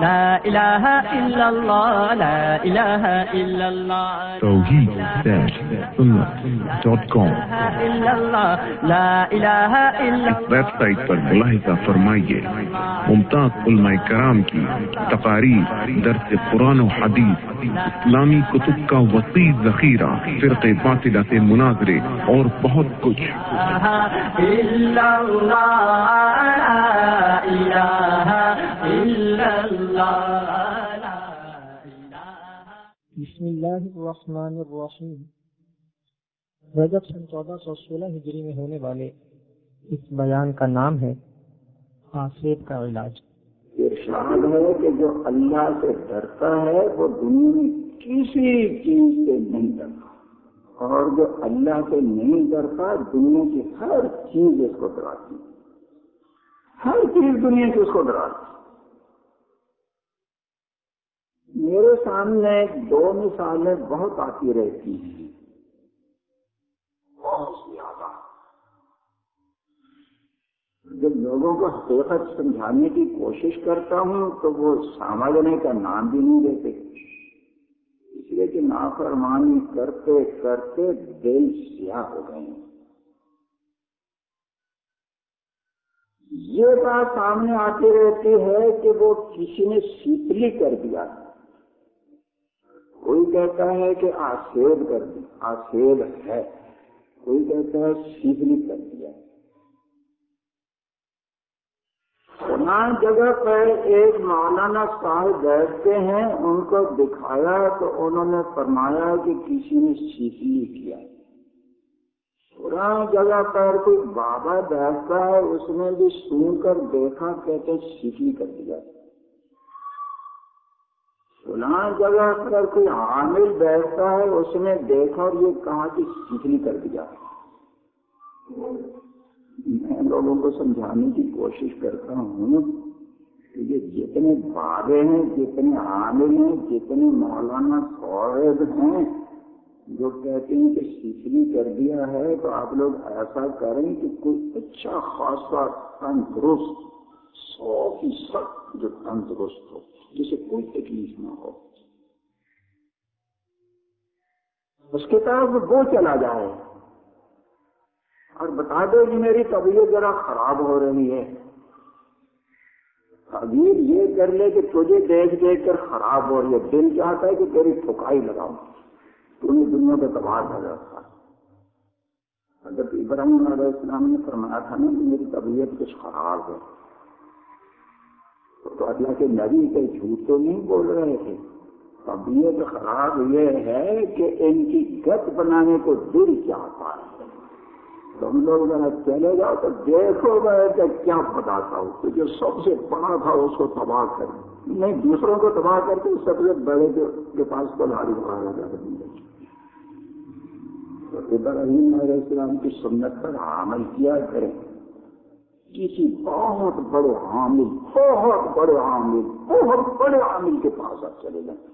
لا إله إلا الله لا إله إلا الله توحيد سنة دوت كوم إلا الله لا إلا اس ویب سائٹ پر ملاحظہ فرمائیے۔ ممتاز علماء کرام کی تقاریر درس قرآن و حدیث اسلامی کتب کا وسیع ذخیرہ فرق باطلہ سے مناظرے اور بہت کچھ۔ بسم اللہ الرحمن الرحیم۔ رجب سن چودہ سو سولہ ہجری میں ہونے والے اس بیان کا نام ہے آسیب کا علاج۔ ارشاد ہے کہ جو اللہ سے ڈرتا ہے، وہ دنیا میں کسی چیز سے نہیں ڈرتا۔ اور جو اللہ سے نہیں ڈرتا، دنیا کی ہر چیز اس کو ڈراتی ہر چیز دنیا کی اس کو ڈراتی میرے سامنے دو مثالیں بہت آتی رہتی ہیں۔ بہت زیادہ۔ جب لوگوں کو حقیقت سمجھانے کی کوشش کرتا ہوں تو وہ سمجھنے کا نام بھی نہیں دیتے۔ اس لیے کہ نافرمانی کرتے کرتے دل سیاہ ہو گئے۔ ہیں یہ بات سامنے آتی رہتی ہے کہ وہ کسی نے سیپلی کر دیا۔ کوئی کہتا ہے کہ آسیب کر دی آسیب ہے۔ کوئی کہتا ہے سیپلی کر دیا۔ فلاں جگہ پر ایک مولانا صاحب بیٹھتے ہیں، ان کو دکھایا تو انہوں نے فرمایا کہ کسی نے سیکھلی کیا فلاں جگہ پر کوئی بابا بیٹھتا ہے، اس نے بھی سن کر دیکھا، کہتے سیکھلی کر دیا فلاں جگہ پر کوئی عامل بیٹھتا ہے، اس نے دیکھا اور یہ کہا کہ سیکھلی کر دیا میں لوگوں کو سمجھانے کی کوشش کرتا ہوں کہ یہ جتنے بابے ہیں، جتنے عامل ہیں، جتنے مولانا صاحب ہیں، جو کہتے ہیں کہ سیکھلی کر دیا ہے تو آپ لوگ ایسا کریں کہ کوئی اچھا خاصا تندرست، سو فیصد جو تندرست ہو، جسے کوئی تکلیف نہ ہو۔ اس کے طرف وہ چلا جائے۔ اور بتا دو کہ میری طبیعت ذرا خراب ہو رہی ہے۔ تعبیر یہ کر لے کہ تجھے دیکھ دیکھ کر خراب ہو رہی ہے۔ دل چاہتا ہے کہ تیری ٹھکائی لگاؤ تمہیں دنیا کا تباہ کر رہا حضرت ابراہیم علیہ السلام نے فرمایا تھا نا کہ میری طبیعت کچھ خراب ہے۔ تو اللہ کے نبی کے جھوٹ تو نہیں بول رہے تھے۔ طبیعت خراب یہ ہے کہ ان کی گت بنانے کو دل چاہتا ہے۔ تم لوگ ذرا چلے جاؤ تو دیکھو میں کہ کیا بتاتا ہوں کہ جو سب سے بڑا تھا اس کو تباہ کر۔ نہیں، دوسروں کو تباہ کر کے سب سے بڑے کے پاس کلہاری مارا جا تو ابراہیم علیہ السلام کی سنت پر عمل کیا کریں۔ کسی بہت بڑے عامل، بہت بڑے عامل، بہت بڑے عامل کے پاس آپ چلے جائیں۔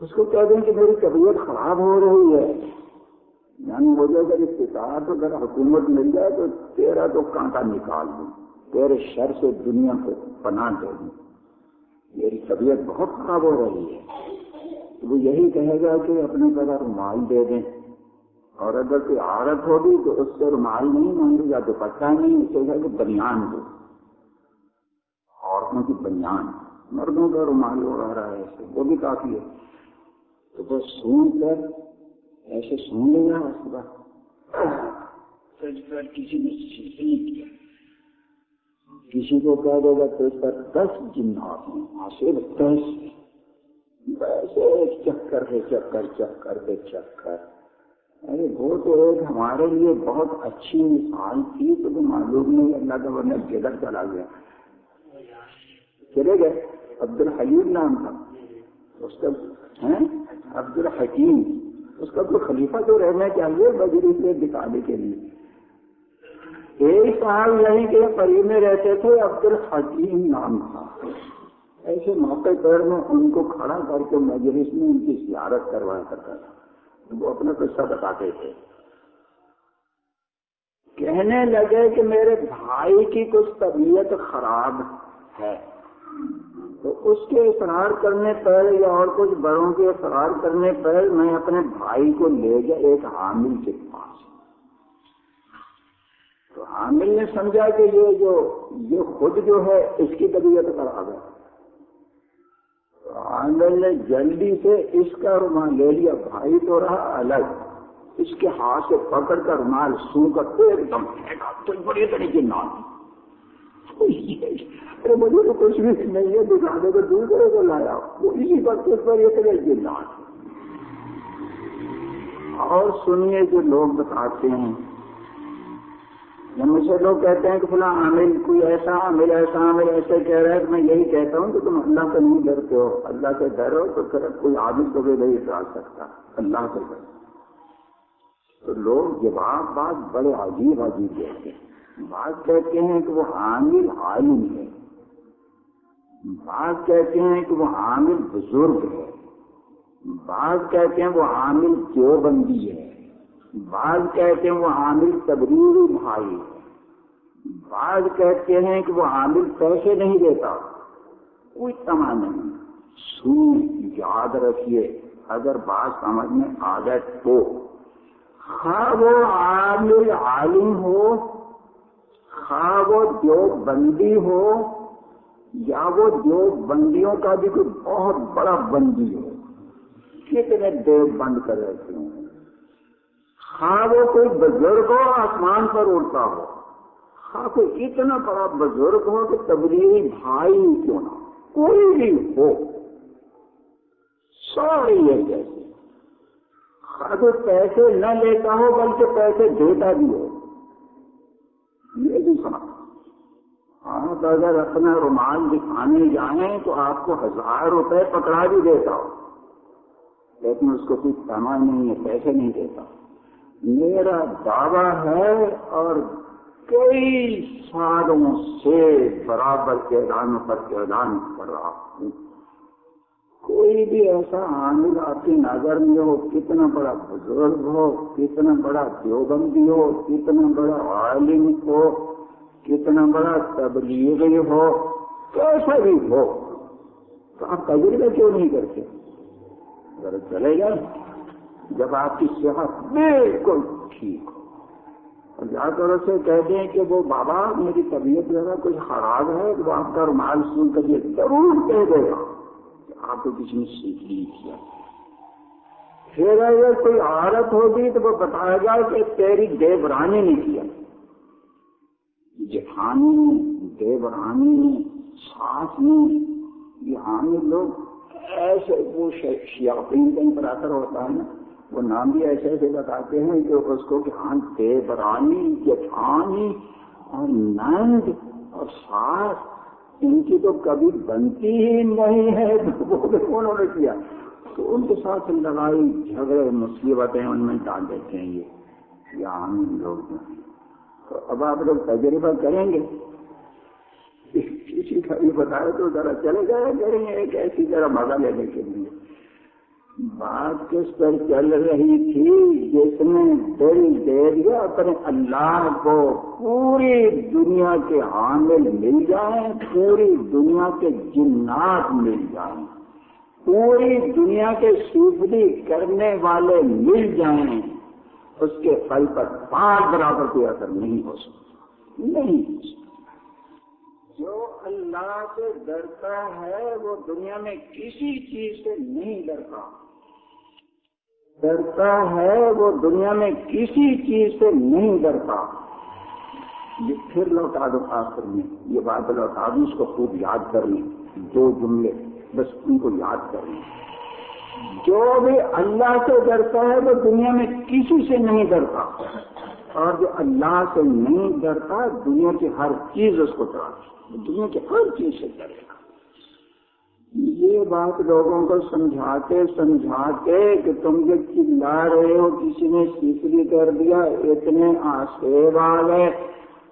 اس کو کہہ دیں کہ میری طبیعت خراب ہو رہی ہے۔ یعنی مجھے اگر استطاعت اگر حکومت مل جائے تو تیرا تو کانٹا نکال دوں، تیرے شر سے دنیا کو پناہ دے دوں۔ میری طبیعت بہت خراب ہو رہی ہے۔ وہ یہی کہے گا کہ اپنے طرح رومال دے دیں۔ اور اگر کوئی عورت ہوگی تو اس سے رومال نہیں مانگے یا دوپٹہ نہیں، اسے کہ بنیان دو۔ عورتوں کی بنیان، مردوں کا رومال ہو رہا ہے وہ بھی کافی ہے۔ تو وہ سن کر ایسے سن کے بعد۔ کسی نے کیا۔ کسی کو کہہ دے گا اس پر دس جنات ہیں آصف دس۔ ویسے چکر کے چکر چکر کے چکر۔ ارے وہ تو ایک ہمارے لیے بہت اچھی مثال تھی تو معلوم نہیں اللہ کا ورنہ جدر چلا گیا۔ چلے گئے عبد الحلیم نام تھا۔ اس کا عبد الحکیم اس کا کوئی خلیفہ تو رہنا چاہیے بجری سے دکھانے کے لیے۔ ایک سال یعنی یہیں کے قریب میں رہتے تھے عبد الحکیم نام تھا۔ ایسے موقع پر میں ان کو کھڑا کر کے مجلس میں ان کی زیارت کروایا کرتا تھا۔ وہ اپنا قصہ بتاتے تھے۔ کہنے لگے کہ میرے بھائی کی کچھ طبیعت خراب ہے۔ تو اس کے اقرار کرنے پر یا اور کچھ بڑوں کے اقرار کرنے پر میں اپنے بھائی کو لے گیا ایک حامل کے پاس۔ تو حامل نے سمجھا کہ یہ جو یہ خود جو ہے اس کی طبیعت خراب ہے۔ حامل نے جلدی سے اس کا رومال لے لیا۔ بھائی تو رہا الگ۔ اس کے ہاتھ سے پکڑ کر رومال سو کر ایک دم پھینکا۔ تو بڑی طریقے نہ ارے مجھے تو کچھ بھی نہیں ہے دکھانے کو دور کرے کو لایا۔ وہ اسی وقت اس پر یہ کرے گی اور سنیے جو لوگ بتاتے ہیں۔ جب مجھ سے لوگ کہتے ہیں کہ فلاں عامل کوئی ایسا عامل ایسا عامل، ایسے کہہ رہا ہے کہ میں یہی کہتا ہوں کہ تم اللہ سے نہیں ڈرتے ہو۔ اللہ سے ڈر ہو تو پھر کوئی عامل کو بھی نہیں ڈال سکتا۔ اللہ سے ڈر۔ تو لوگ جواب بات بڑے عجیب عجیب دیتے ہیں۔ بات کہتے ہیں کہ وہ عامل عالم ہے۔ بعض کہتے ہیں کہ وہ عامل بزرگ ہے۔ بعض کہتے ہیں وہ عامل جو بندی ہے۔ بعض کہتے ہیں وہ عامل تبریری بھائی ہے۔ بعض کہتے ہیں کہ وہ عامل پیسے نہیں دیتا۔ کوئی تما نہیں۔ سو یاد رکھیے، اگر بات سمجھ میں آ گئے تو۔ خواہ وہ عامل عالم ہو خواہ وہ جو بندی ہو یا وہ جو بندیوں کا بھی کوئی بہت بڑا بندی ہو، کتنے دیر بند کر رہتے ہیں؟ ہاں وہ کوئی بزرگ ہو، آسمان پر اڑتا ہو ہاں کوئی اتنا بڑا بزرگ ہو کہ تبدیلی بھائی کیوں نہ کوئی بھی ہو سوری ہے جیسے ہاں کوئی پیسے نہ لیتا ہو، بلکہ پیسے دیتا بھی ہو۔ یہ بھی سنا آپ اگر اپنا رومال دکھانے جائیں تو آپ کو ہزار روپے پکڑا بھی دیتا ہو لیکن اس کو کچھ سامان نہیں ہے، پیسے نہیں دیتا۔ میرا دعویٰ ہے اور کئی سالوں سے برابر کے اعلان پر اعلان کر رہا ہوں۔ کوئی بھی ایسا عامل آپ کی نظر میں ہو، کتنا بڑا بزرگ ہو، کتنا بڑا دیوبندی ہو، کتنا بڑا عالم ہو، کتنا بڑا تبلیغی ہو، کیسا بھی ہو، تو آپ تجربہ کیوں نہیں کرتے؟ اگر چلے گا جب آپ کی صحت بالکل ٹھیک ہو، اور جا کر اسے کہہ دیں کہ وہ بابا، میری طبیعت ذرا کچھ خراب ہے، تو آپ کا رومال سن کر یہ ضرور کہہ دے گا۔ آپ کو کسی نے سیکھ نہیں کیا۔ پھر اگر کوئی عورت ہوگی تو وہ بتائے گا کہ تیری دیورانی نے کیا۔ جٹھانی دیورانی ساس یہ عام لوگ ایسے وہ شیاپین کہیں پر ہوتا ہے نا۔ وہ نام بھی ایسے ایسے بتاتے ہیں کہ اس کو کہ ہاں دیورانی، جٹھانی اور نند اور ساس ان کی تو کبھی بنتی ہی نہیں ہے انہوں نے کیا۔ تو ان کے ساتھ لڑائی، جھگڑے، مصیبتیں ان میں ڈال دیتے ہیں یہ۔ عام لوگ جو ہیں۔ تو اب آپ لوگ تجربہ کریں گے۔ کسی کا بھی بتایا تو ذرا چلے جائے کریں گے۔ ایک ایسی طرح مزہ لینے کے لیے۔ بات کس پر چل رہی تھی؟ جس نے دل دے دیا اپنے اللہ کو، پوری دنیا کے عامل مل جائیں، پوری دنیا کے جنات مل جائیں، پوری دنیا کے سوفری کرنے والے مل جائیں۔ اس کے پھل پر پانچ برابر کوئی اثر نہیں ہو سکتا، نہیں ہو سکتا۔ جو اللہ سے ڈرتا ہے، وہ دنیا میں کسی چیز سے نہیں ڈرتا۔ ڈرتا ہے وہ دنیا میں کسی چیز سے نہیں ڈرتا۔ یہ پھر لوٹا دو آخر میں یہ بات لوٹا دوں اس کو خوب یاد کر لیں۔ دو جملے، بس ان کو یاد کر لیں۔ جو بھی اللہ سے ڈرتا ہے، وہ دنیا میں کسی سے نہیں ڈرتا۔ اور جو اللہ سے نہیں ڈرتا، دنیا کی ہر چیز اس کو ڈراتی دنیا کی ہر چیز سے ڈرے گا۔ یہ بات لوگوں کو سمجھاتے سمجھاتے کہ تم جو چلا رہے ہو، کسی نے سیکری کر دیا، اتنے آسیب آ گئے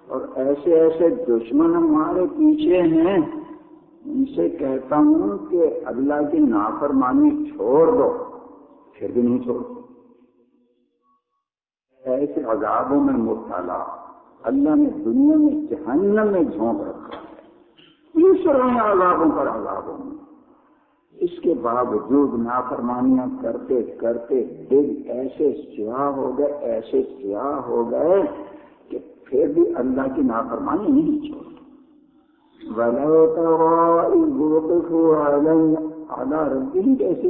اور ایسے ایسے دشمن ہمارے پیچھے ہیں۔ ان سے کہتا ہوں کہ اللہ کی نافرمانی چھوڑ دو، پھر بھی نہیں چھوڑ ایسے عذابوں میں مبتلا، اللہ نے دنیا میں جہنم میں جھونک رکھا ہے۔ تیسرے عذابوں پر عذابوں میں؟ اس کے باوجود نافرمانیاں کرتے کرتے دل ایسے سیاہ ہو گئے، ایسے سیاہ ہو گئے کہ پھر بھی اللہ کی نافرمانی نہیں چھوڑ ولو ترى ربهم كيف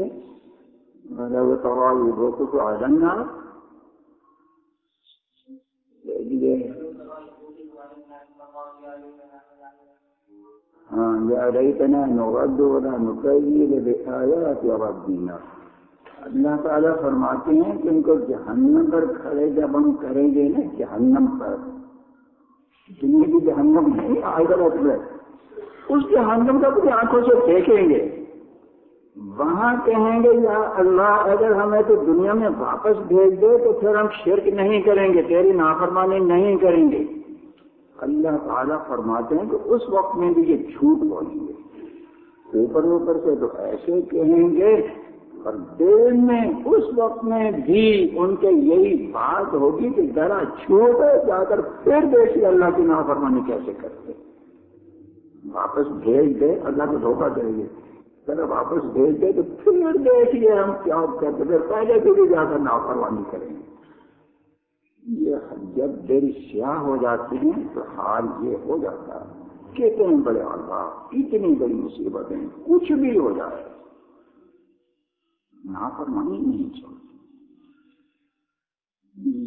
ولو ترى إذ على النار يا ليتنا نرد ولا نكذب بآيات ربنا۔ اللہ تعالیٰ فرماتے ہیں کہ ان کو جہنم پر کھڑے جب ہم کریں گے نا، جہنم پر۔ دنیا کی جہنم نہیں آئے گا اس جہنم کا اپنی آنکھوں سے دیکھیں گے۔ وہاں کہیں گے، یا اللہ، اگر ہمیں تو دنیا میں واپس بھیج دے تو پھر ہم شرک نہیں کریں گے، تیری نافرمانی نہیں کریں گے۔ اللہ تعالیٰ فرماتے ہیں کہ اس وقت میں بھی یہ جھوٹ بولیں گے۔ اوپر اوپر سے تو ایسے کہیں گے اور دل میں اس وقت میں بھی ان کے یہی بات ہوگی کہ ذرا چھوٹ جا کر پھر دیکھیے اللہ کی نافرمانی کیسے کرتے واپس بھیج دے، اللہ کو دھوکہ دیں گے ذرا واپس بھیج دے تو پھر دیکھیے ہم کیا کرتے پہلے سے بھی جا کر نافرمانی کریں گے۔ یہ جب دل سیاہ ہو جاتے ہیں تو حال یہ ہو جاتا ہے کتنے بڑے عذاب اتنی بڑی مصیبتیں، کچھ بھی ہو جائے۔ نافرمانی نہیں چھوڑتی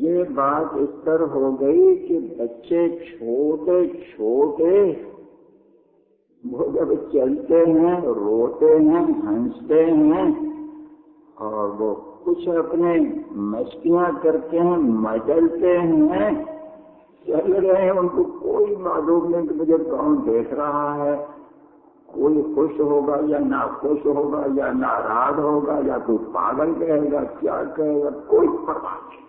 یہ بات اس طرح ہو گئی کہ بچے چھوٹے چھوٹے، وہ جب چلتے ہیں، روتے ہیں، ہنستے ہیں اور وہ کچھ اپنے مستیاں کرتے ہیں مچلتے ہیں، چل رہے ہیں، ان کو کوئی معلوم نہیں کہ مجھے کون دیکھ رہا ہے۔ کوئی خوش ہوگا یا ناخوش ہوگا یا ناراض ہوگا یا کوئی پاگل کہے گا، کیا کہے گا؟ کوئی پرواہ نہیں۔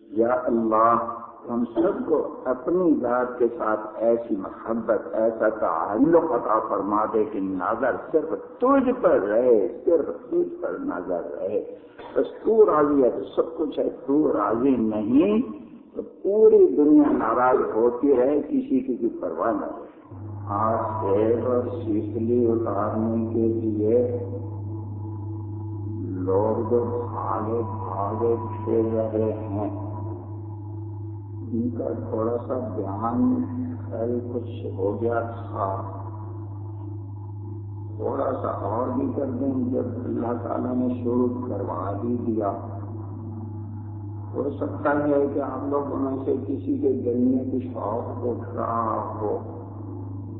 یا اللہ ہم سب کو اپنی ذات کے ساتھ ایسی محبت، ایسا تعلق عطا فرما دے کہ نظر صرف تجھ پر رہے، صرف تجھ پر نظر رہے۔ بس تو راضی ہے، تو سب کچھ ہے، تو راضی نہیں۔ تو پوری دنیا ناراض ہوتی رہے کسی کی بھی پرواہ نہ رہے آج سیب اور سیسلی اتارنے کے لیے لوگ بھاگے بھاگے پھر رہے ہیں۔ ان کا تھوڑا سا دھیان کل کچھ ہو گیا تھا۔ تھوڑا سا اور بھی کر دیں جب اللہ تعالیٰ نے شروع کروا ہی دیا۔ ہو سکتا ہے کہ آپ لوگوں میں سے کسی کے دل میں کچھ شوق اٹھ رہا ہو،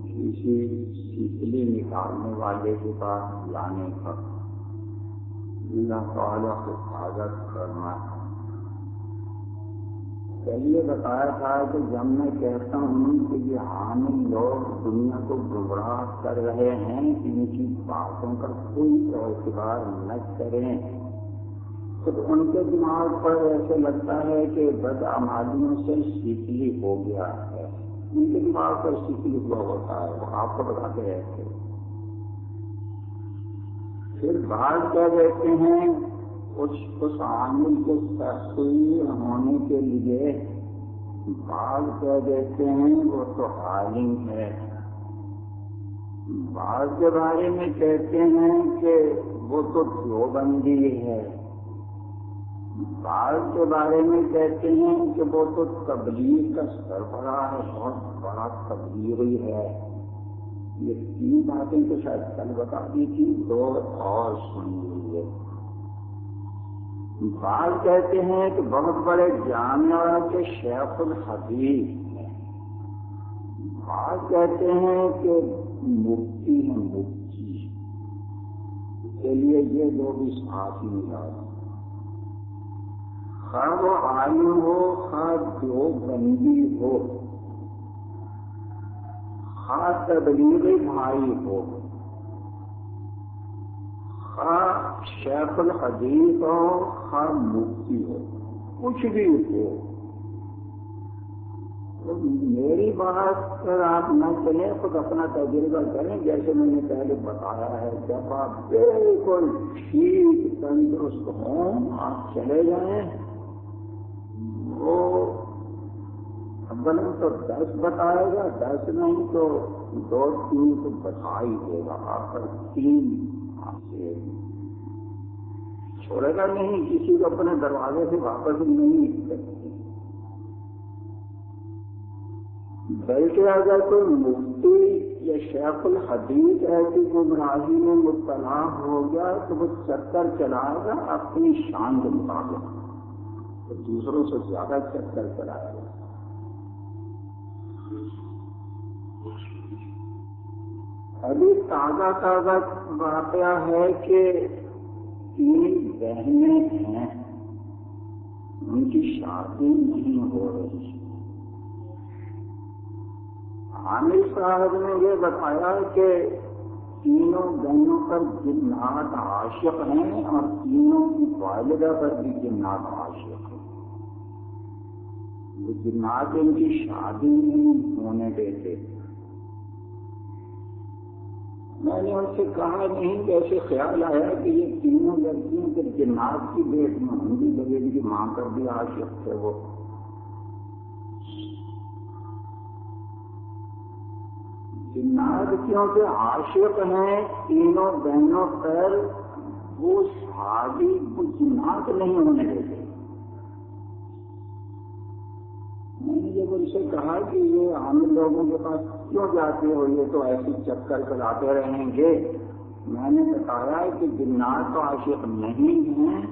کسی سیکلی نکالنے والے کے پاس لانے کا اللہ تعالیٰ حفاظت کرنا ہے پہلے بتایا تھا کہ جب میں کہتا ہوں کہ یہ حامل لوگ دنیا کو گمراہ کر رہے ہیں، ان کی باتوں کا کوئی اعتبار نہ کریں۔ تو ان کے دماغ پر ایسے لگتا ہے کہ بد آمادیوں سے سیکلی ہو گیا ہے۔ ان کے دماغ پر سیکلی ہوا ہوتا ہے، وہ آپ کو بتاتے رہتے پھر بعض کیا کہتے ہیں؟ اس عامل کے تصویر ہونے کے لیے بعض کہہ دیتے ہیں وہ تو عالم ہے۔ بعض کے بارے میں کہتے ہیں کہ وہ تو دیوبندی ہے۔ بعض کے بارے میں کہتے ہیں کہ وہ تو تبلیغ کا سربراہ ہے، بہت بڑا تبلیغی ہے۔ یہ تین باتیں تو شاید کل بتا دی تھی، دو اور سن لیجیے بعض کہتے ہیں کہ بہت بڑے جامعہ کے شیخ الحدیث ہیں۔ بعض کہتے ہیں کہ مفتی ہیں، مفتی۔ کے لیے یہ جو بھی ساتھ ملا خواہ وہ عالم ہو، خواہ جو بندی ہو خاص تبلیغی بھائی ہو، خواہ شیخ الحدیث ہو خواہ مفتی ہو کچھ بھی ہو میری بات پر آپ نہ چلیں خود اپنا تجربہ کریں، جیسے میں نے پہلے بتایا ہے، جب آپ بالکل ٹھیک تندرست ہوں، آپ چلے جائیں، وہ بلن تو دس بتائے گا، دس نہیں تو دو تین تو بتا ہی دے گا آپ پر تین سے۔ چھوڑے گا نہیں، کسی کو اپنے دروازے سے واپس نہیں بلکہ اگر کوئی مفتی یا شیخ الحدیث ایسی گمراہی میں مبتلا ہو گیا تو وہ چکر چلائے گا اپنی شان کے مطابق۔ تو دوسروں سے زیادہ چکر چلائے گا۔ ابھی تازہ تازہ واقعہ ہے کہ تین بہنیں ہیں ان کی شادی نہیں ہو رہی عامر صاحب نے یہ بتایا کہ تینوں بہنوں پر جنات عاشق ہیں۔ اور تینوں کی والدہ پر بھی جنات عاشق ہیں۔ وہ جنات ان کی شادی نہیں ہونے دیتے۔ میں نے ان سے کہا نہیں کہ خیال آیا کہ یہ تینوں لڑکیوں کے جنات کی بیٹ میں ہوں گی لگے ان کی ماں پر بھی عاشق تھے وہ۔ جنات کیونکہ عاشق ہیں، تینوں بہنوں پر وہ شادی وہ نہیں ہونے دیتے۔ میں نے جب ان سے کہا کہ یہ ہم لوگوں کے پاس کیوں جاتے ہو؟ یہ تو ایسے چکر کراتے رہیں گے۔ میں نے بتایا کہ جنات تو عاشق نہیں ہیں،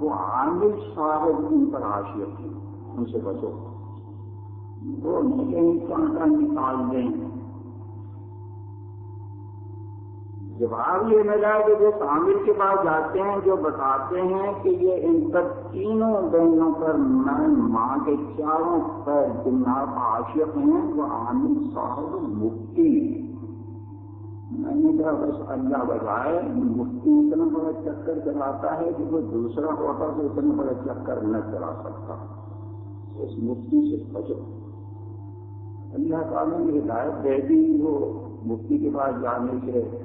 وہ عامل صاحب ان پر عاشق ہیں۔ ان سے بچو۔ وہ کہیں کانٹا نکال دیں۔ جواب یہ ملا کہ جو عامر کے پاس جاتے ہیں، جو بتاتے ہیں کہ یہ ان پر تینوں بہنوں پر میں ماں کے چاروں پر جناب عاشق ہیں، وہ عامر صاحب مفتی میں نے کہا، بس اللہ بجائے، مفتی اتنا بڑا چکر چلاتا ہے کہ کوئی دوسرا ہوتا تو اتنا بڑا چکر نہ چلا سکتا۔ اس مفتی سے بچو اللہ تعالیٰ نے ہدایت دے دی، وہ مفتی کے پاس جانے سے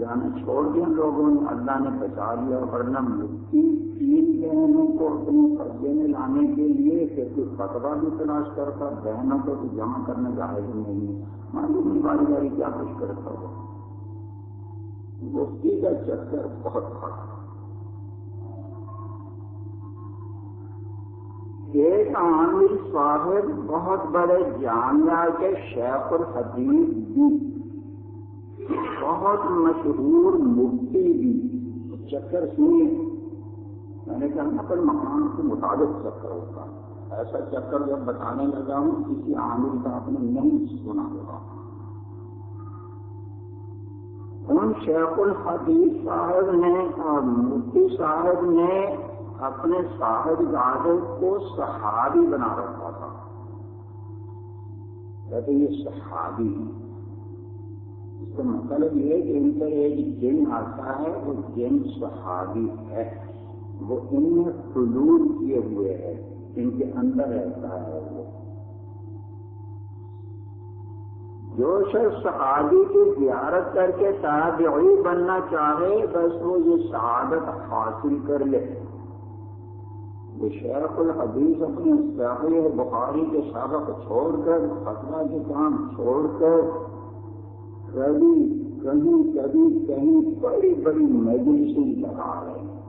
جانا چھوڑ دیا لوگوں نے، اللہ نے بچا لیا، ورنہ مفتی تین بہنوں کو اپنے قبضے میں لانے کے لیے پھر کوئی فتوا بھی تلاش کرتا، بہنوں کو تو جمع کرنے جائز نہیں معلوم نہیں باری باری کیا کچھ کرتا ہو مفتی کا چکر بہت بڑا۔ ایک عامر صاحب بہت بڑے جامعہ کے شیخ الحدیث بھی بہت مشہور مفتی بھی چکر سنیے۔ میں نے کہا پر مکان کے مطابق چکر ہوتا ہے ایسا چکر جب بتانے لگا ہوں، کسی عامر کا آپ نے نہیں سنا ہوگا۔ ان شیخ الحدیث صاحب نے اور مفتی صاحب نے اپنے صاحب زادے کو صحابی بنا رکھا تھا۔ کہتے یہ صحابی۔ ہیں کا مطلب یہ کہ ان پر ایک جن آتا ہے، وہ جن صحابی ہے۔ وہ ان میں حلول کیے ہوئے ہے ان کے اندر رہتا ہے وہ۔ جو شخص صحابی کی زیارت کر کے تابعی بننا چاہے، بس وہ یہ شہادت حاصل کر لے۔ وہ شیخ الحدیث اپنے صحیح بخاری کے سابق چھوڑ کر فتوا کے کام چھوڑ کر کبھی کہیں کبھی کہیں بڑی بڑی مجلسیں لگا رہے ہیں۔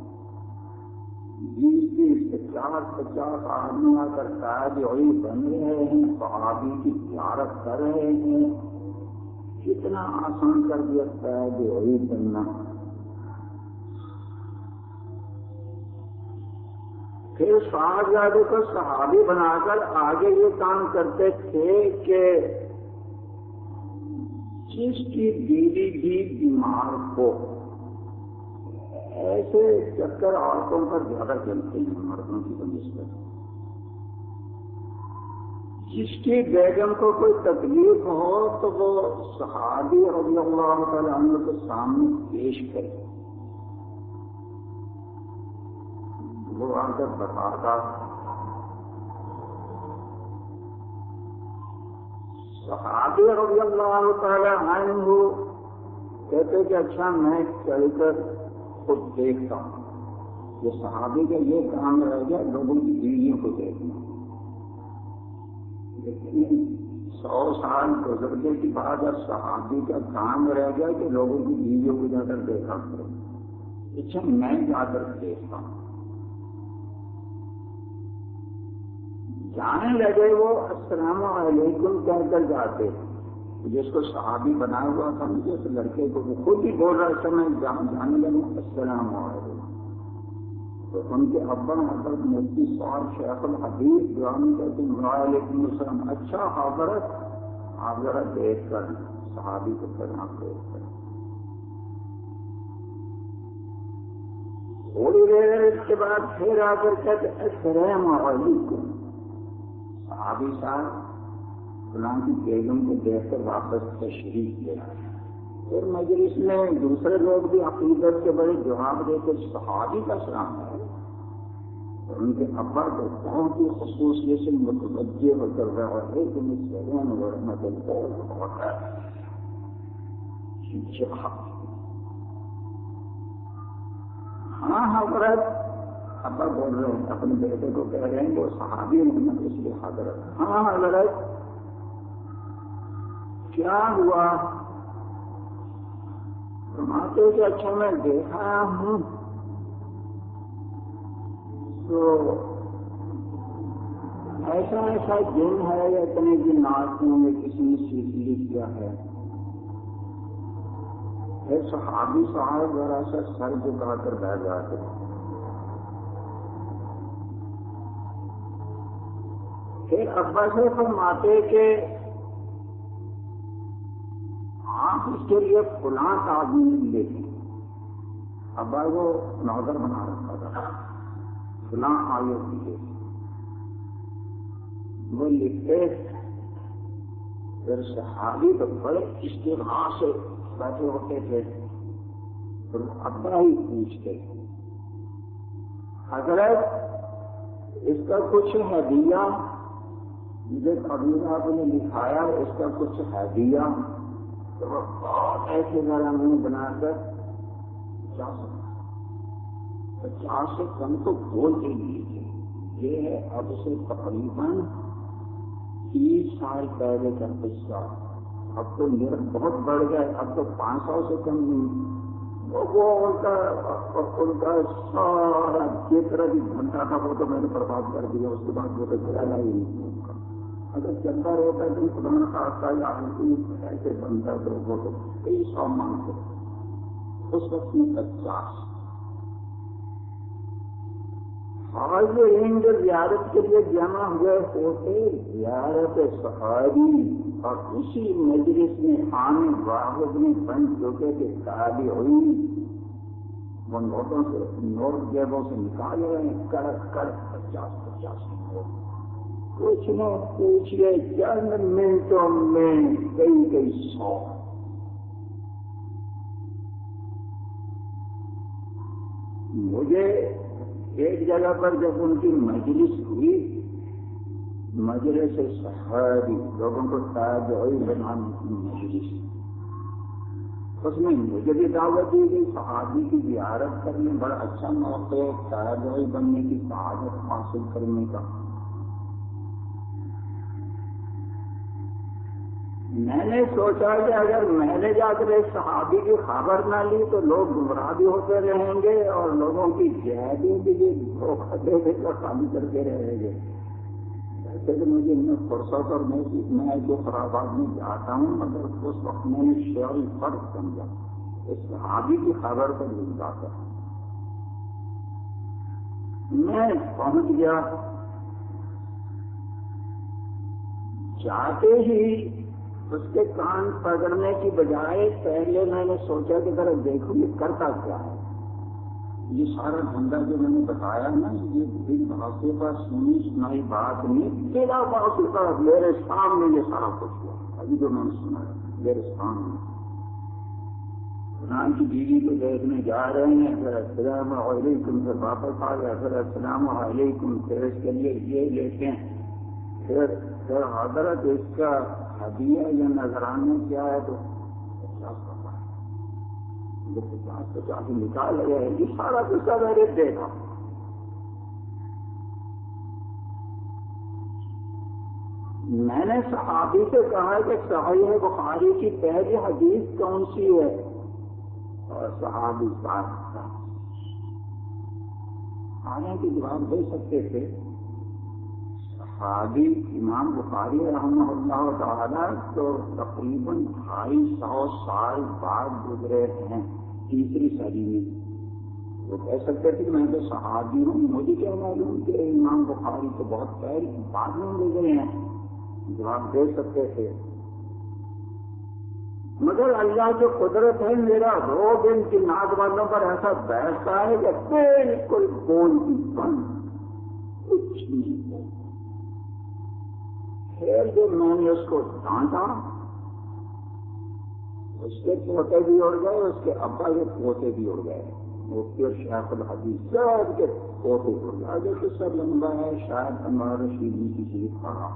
بیس بیس پچاس پچاس آدمی آ کر تابعی بن رہے ہیں، صحابی کی زیارت کر رہے ہیں۔ کتنا آسان کر دیا تابعی بننا۔ پھر صاحبزادے کو صحابی بنا کر آگے یہ کام کرتے تھے کہ جس کی بیوی بھی بیمار ہو۔ ایسے چکر عورتوں پر زیادہ چلتے ہیں، مردوں کی بنسبت جس کی بیگم کو کوئی تکلیف ہو تو وہ صحابی رضی اللہ تعالیٰ عنہ کے سامنے پیش کرے۔ وہ آ کر بتاتا صحابی رضی اللہ تعالیٰ عنہ کہتے کہ اچھا میں چل کر خود دیکھتا ہوں۔ یہ صحابی کا یہ کام رہ گیا، لوگوں کی بیویوں کو دیکھنا۔ لیکن سو سال گزرنے کے بعد اب صحابی کا کام رہ گیا کہ لوگوں کی بیویوں کو جا کر دیکھا کرو۔ اچھا میں جا کر دیکھتا ہوں۔ جانے لگے وہ السلام علیکم کہہ کر جاتے جس کو صحابی بنا ہوا تھا، مجھے تو لڑکے کو وہ خود ہی بول رہا تھا، میں جانے لگوں، السلام علیکم۔ تو ان کے ابا حضرت مفتی سوال شیخ الحدیث گرامی کہتے ہیں وعلیکم السلام۔ اچھا حضرت آپ ذرا دیکھ کر صحابی کو کرنا دیکھ کر۔ تھوڑی دیر اس کے بعد پھر آ کر کہتے السلام علیکم۔ صحابی صاحب غلام کی بیگم کو دیکھ کر واپس تشریف لے پھر مجلس میں دوسرے لوگ بھی عقیدت کے بڑے جواب دے کر صحابی کا سلام ہے ان کے ابا کو بہت ہی خصوصیت سے متوجہ ہو کر رہا ہے کہ مسلم ورحمت بہت ہے۔ ہاں حضرت ابا بول رہے ہیں، اپنے بیٹے کو کہہ رہے ہیں وہ صحابی محمد اس لیے حضرت ہاں, ہاں، حضرت کیا ہوا؟ فرماتے کہ اچھا میں دیکھا ہوں۔ تو ایسا ایسا جن ہے یا اتنے کی ناچوں میں کسی نے سیکھ لی کیا ہے۔ صحابی صاحب ذرا سا سر جھکا کر بیٹھ جاتے پھر ابا سے فرماتے کہ آپ اس کے لیے فلاں تعلیم لیتے ابا کو نوزر بنا رکھا تھا۔ فلاں آیو لیے وہ لکھتے پھر صحابی تو بڑے اشتہار سے بیٹھے ہوتے تھے۔ پھر ابا ہی پوچھتے حضرت، اس کا کچھ ہدیہ مجھے ابھی آپ نے لکھایا، اس کا کچھ ہدیہ تو وہ بہت ایسے ذرا منہ بنا کر پچاس پچاس سے کم تو بول کے لیے تھے۔ یہ ہے اب سے تقریباً تیس سال پہلے کا قصہ۔ اب تو میرا بہت بڑھ گیا اب تو پانچ سو سے کم نہیں۔ وہ ان کا ان کا سارا جتنا بھی گھنٹہ تھا وہ تو میں نے برباد کر دیا۔ اس کے بعد وہ تو گیا ہی نہیں۔ ان کا اگر چلتا رہتا ہے تو خدا خاصا یا ایسے بنتا تو وہ تو کئی سو مانگتے اس وقت میں پچاس آج ہند زیارت کے لیے جمع ہوئے ہوتے زیارت صحابی اور اسی مجلس میں آنے واحد میں بن چکے کہ شادی ہوئی وہ نوٹوں سے، نوٹ جیبوں سے نکال رہے ہیں۔ کڑک کڑک، پچاس پچاس نوٹ۔ کچھ نہ پوچھئے چند منٹوں میں کئی کئی سو۔ مجھے ایک جگہ پر جب ان کی مجلس ہوئی، مجلس صحابی، لوگوں کو تاج ہوئی بنانے کی مجلس۔ اس میں مجھے بھی دعوت دی گئی، صحابی کی زیارت کرنے، بڑا اچھا موقع ہے تاج ہوئی بننے کی سعادت حاصل کرنے کا۔ میں نے سوچا کہ اگر میں نے جا کر ایک صحابی کی خبر نہ لی تو لوگ گمراہ بھی ہوتے رہیں گے اور لوگوں کی جہدی بھی دھوکہ دے دے کر خالی کرتے رہیں گے۔ ایسے کہ مجھے میں فرصت اور میں جو خرابات میں جاتا ہوں، مگر اس وقت میں نے شعری فرق سمجھا۔ اس صحابی کی خبر کو ملتا تھا میں پہنچ گیا۔ جاتے ہی اس کے کان پکڑنے کی بجائے پہلے میں نے سوچا کہ ذرا دیکھو یہ کرتا کیا ہے۔ یہ سارا دھندا جو میں نے بتایا نا، یہ بھاسے پر سنی، سنائی بات نہیں۔ تیرا باسو کا میرے سامنے یہ سارا کچھ ہوا۔ ابھی جو میں نے سنا ہے میرے سامنے۔ قرآن کی بیوی کو دیکھنے جا رہے ہیں پھر السلام علیکم سے واپس آ گیا پھر السلام علیکم، پھر اس کے لیے یہ لیتے ہیں۔ پھر حضرت اس کا ہدیہ یا نظرانے کیا ہے تو پچاس پچاس نکال رہے ہیں، یہ سارا کچھ کا میں نے دیکھا میں نے صحابی سے کہا کہ صحیح بخاری کی پہلی حدیث کون سی ہے؟ اور صحابی بات آنے کی جواب دے سکتے تھے۔ صحابی امام بخاری رحمہ اللہ تعالیٰ تو تقریباً ڈھائی سو سال بعد گزرے ہیں، تیسری صدی میں۔ وہ کہہ سکتے تھے کہ میں تو صحابی ہوں، مجھے کیا معلوم کہ امام بخاری تو بہت پہلے بعد میں گزرے ہیں؟ جواب دے سکتے تھے۔ مگر اللہ کی قدرت ہے، میرا روگ ان کی ناک والوں پر ایسا بیٹھتا ہے کہ بالکل بول کی بند کچھ نہیں پھر جو میں نے اس کو ڈانٹا اس کے پوتے بھی اڑ گئے، اس کے ابا کے پوتے بھی اڑ گئے۔ مفتی اور شیخ الحدیث سب کے پوتے اڑ گئے۔ جو کہ سب لمبا ہے، شاید ہمارا شیدی کسی کھڑا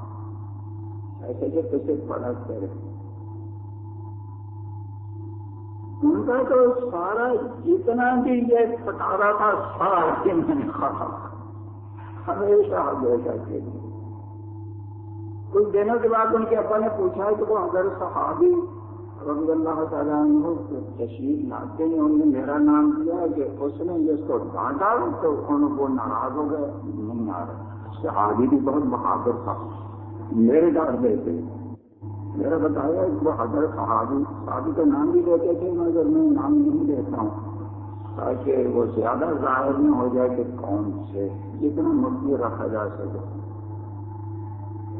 ایسے کہ کیسے پڑا کرے۔ ان کا تو سارا جتنا بھی یہ پٹارا تھا سارا کے میں نے کھایا ہمیشہ ہمیشہ کے لیے۔ کچھ دنوں کے بعد ان کے ابا نے پوچھا کہ وہ اگر صحابی رضی اللہ تعالیٰ عنہ تشریف لاتے ہیں انہوں نے میرا نام دیا کہ اس نے جس کو ڈانٹا تو ان کو ناراض ہو گئے۔ نہیں آ صحابی بھی بہت بہادر تھا۔ میرے ڈر دیتے میرا بتایا وہ حضرت صحابی صحابی کا نام بھی دیتے تھے، مگر میں نام نہیں دیتا ہوں۔ تاکہ وہ زیادہ ظاہر نہ ہو جائے کہ کون سے، جتنا مفتی رکھا جا سکے۔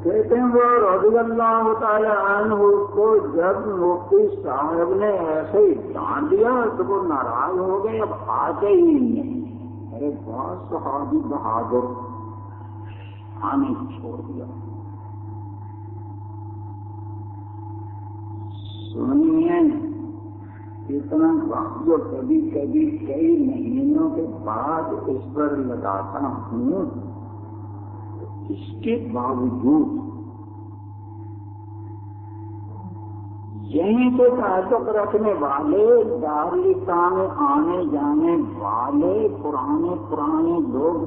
کہتے ہیں وہ رضی اللہ تعالی عنہ کو جب مفتی صاحب نے ایسے ہی جان دیا تو وہ ناراض ہو گئے، اب آتے ہی نہیں۔ ارے بہت صحابی بہادر، آنے چھوڑ دیا۔ سنیے، اتنا جو کبھی کبھی کئی مہینوں کے بعد اس پر لگاتا ہوں۔ اس کے باوجود یہیں سے تعلق رکھنے والے دارلکا میں آنے جانے والے پرانے پرانے لوگ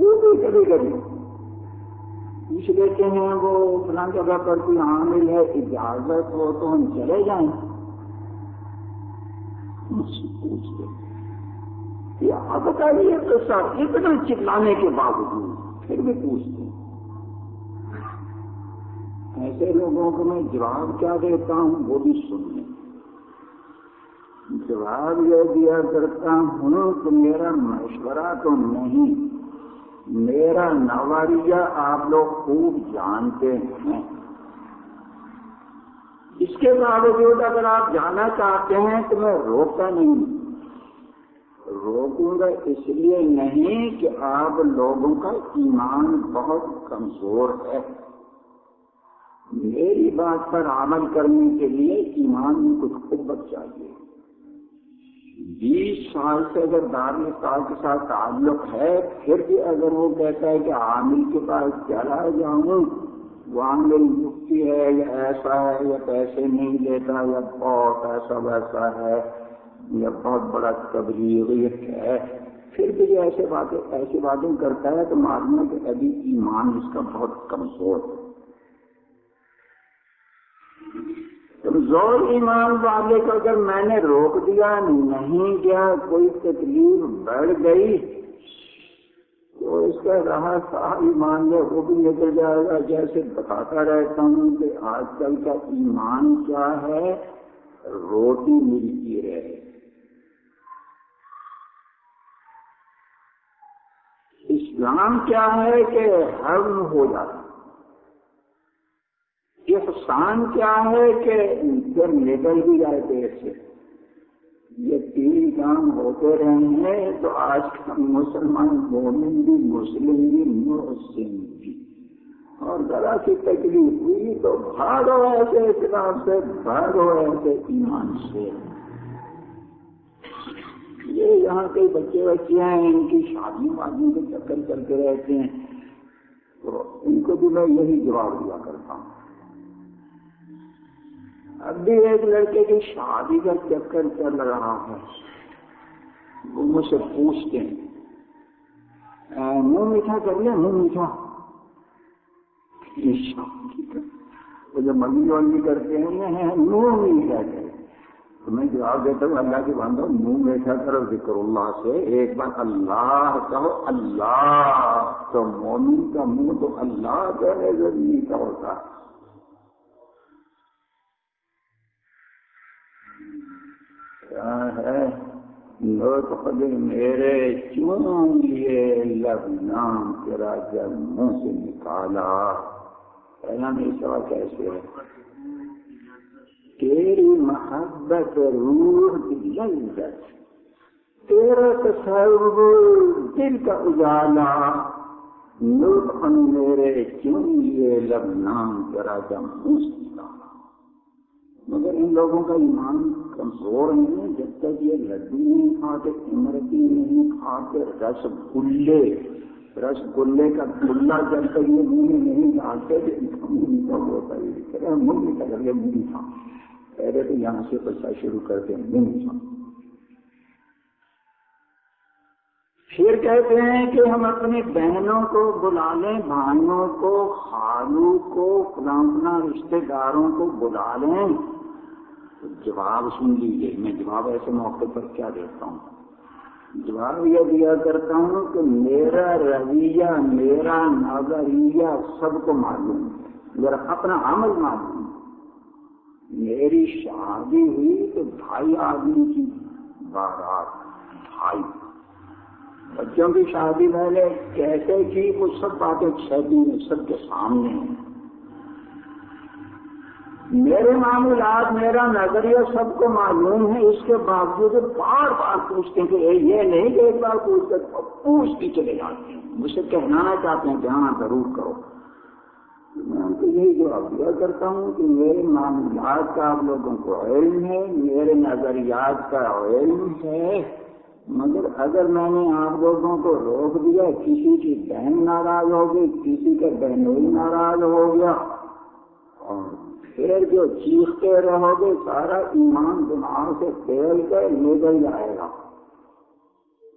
وہ بھی کبھی کبھی پوچھ لیتے ہیں، وہ فلاں جگہ پر کوئی عامل ہے، اجازت ہو تو ہم چلے جائیں۔ مجھ سے پوچھتے آپ بتائیے تو سر اتنا چلانے کے باوجود پھر بھی پوچھتے ایسے لوگوں کو میں جواب کیا دیتا ہوں، وہ بھی سن لیں جواب یہ دیا کرتا ہوں کہ میرا مشورہ تو نہیں، میرا نواریہ آپ لوگ خوب جانتے ہیں۔ اس کے باوجود اگر آپ جانا چاہتے ہیں تو میں روکتا نہیں روکوں گا اس لیے نہیں کہ آپ لوگوں کا ایمان بہت کمزور ہے۔ میری بات پر عمل کرنے کے لیے ایمان میں کچھ قوت چاہیے۔ بیس سال سے اگر دارال کے ساتھ تعلق ہے، پھر بھی اگر وہ کہتا ہے کہ عامل کے پاس چلا جاؤں وہ عامل مفتی ہے یا ایسا ہے یا پیسے نہیں لیتا یا بہت ایسا ویسا ہے یا بہت بڑا تبلیغیت ہے۔ پھر بھی ایسے باتیں ایسی باتیں کرتا ہے تو معلوم ہے کہ ابھی ایمان اس کا بہت کمزور ہے۔ کمزور ایمان والے کو اگر میں نے روک دیا، نہیں کیا، کوئی تکلیف بڑھ گئی، تو اس کا رہا سا ایمان ہے، وہ بھی نکل جائے گا۔ جیسے بتاتا رہتا ہوں کہ آج کل کا ایمان کیا ہے، روٹی ملتی رہے۔ اسلام کیا ہے کہ ہرم ہو جاتا احسان کیا ہے کہ جب نکل بھی جائے پیٹ سے۔ یہ تین کام ہوتے رہے ہیں تو آج کل مسلمان مومن بھی، مسلم بھی محسن بھی۔ اور ذرا سی تکلیف ہوئی تو بھاگو ایسے اسلام سے، بھاگو ایسے ایمان سے۔ یہ یہاں کئی بچے بچے ہیں، ان کی شادی وادی کے چکر چلتے رہتے ہیں۔ تو ان کو بھی میں یہی جواب دیا کرتا ہوں۔ اب بھی ایک لڑکے کی شادی کا چکر چل رہا ہے۔ وہ مجھ سے پوچھتے ہیں منہ میٹھا کر لیں منہ میٹھا؟ شادی وہ جو منگی وانگی کرتے ہیں منہ نہیں کہتے تو میں جواب دیتا ہوں، اللہ کی باندھو منہ میٹھا کرو، ذکر اللہ سے۔ ایک بار اللہ کہو، اللہ۔ تو مومن کا منہ تو اللہ کہنے ضروری کا ہوتا ہے۔ کیا ہے؟ لوگ خود میرے، چون لیے لب نام تیرا جب منہ سے نکالا۔ پہلا نہیں سوال کیسے ہے؟ تیری محبت روح کی لذت، تیرا تصور دل کا اجالا، لطف میرے چون لیے لب نام تیرا جب منہ مگر ان لوگوں کا ایمان کمزور نہیں ہے، جب تک یہ لڈو نہیں کھاتے، امرتی نہیں کھاتے، رس گلے رس گلے کا گلا جب تک یہ منہ نہیں ڈالتے منہ ہوتا ہے منہ نکل گیا منہ تھا پہلے تو یہاں سے پیسہ شروع کرتے ہیں پھر کہتے ہیں کہ ہم اپنی بہنوں کو بلا لیں، بھائیوں کو خالو کو، فلاں فلاں رشتے داروں کو بلا لیں۔ جواب سن لیجیے میں جواب ایسے موقع پر کیا دیتا ہوں؟ جواب یہ دیا کرتا ہوں کہ میرا رویہ، میرا نظریہ سب کو معلوم ہے۔ میرا اپنا عمل معلوم ہے میری شادی ہوئی تو ڈھائی آدمی کی بارات ڈھائی بچوں کی شادی میں نے کیسے کی وہ سب باتیں چھپی سب کے سامنے ہیں۔ میرے معمولات میرا نظریہ سب کو معلوم ہے۔ اس کے باوجود بار بار پوچھتے ہیں کہ یہ نہیں کہ ایک بار پوچھ کر چلے جاتے ہیں۔ مجھ سے کہنا چاہتے ہیں کہ ہاں ضرور کرو۔ میں ان یہی جواب دیا کرتا ہوں کہ میرے معمولات کا آپ لوگوں کو علم ہے، میرے نظریات کا علم ہے۔ مگر اگر میں نے آپ لوگوں کو روک دیا، کسی کی بہن ناراض ہو گئی، کسی کا بہنوئی ناراض ہو گیا، اور پھر جو چیختے رہو گے، سارا ایمان دماغ سے پھیل کر نکل جائے گا۔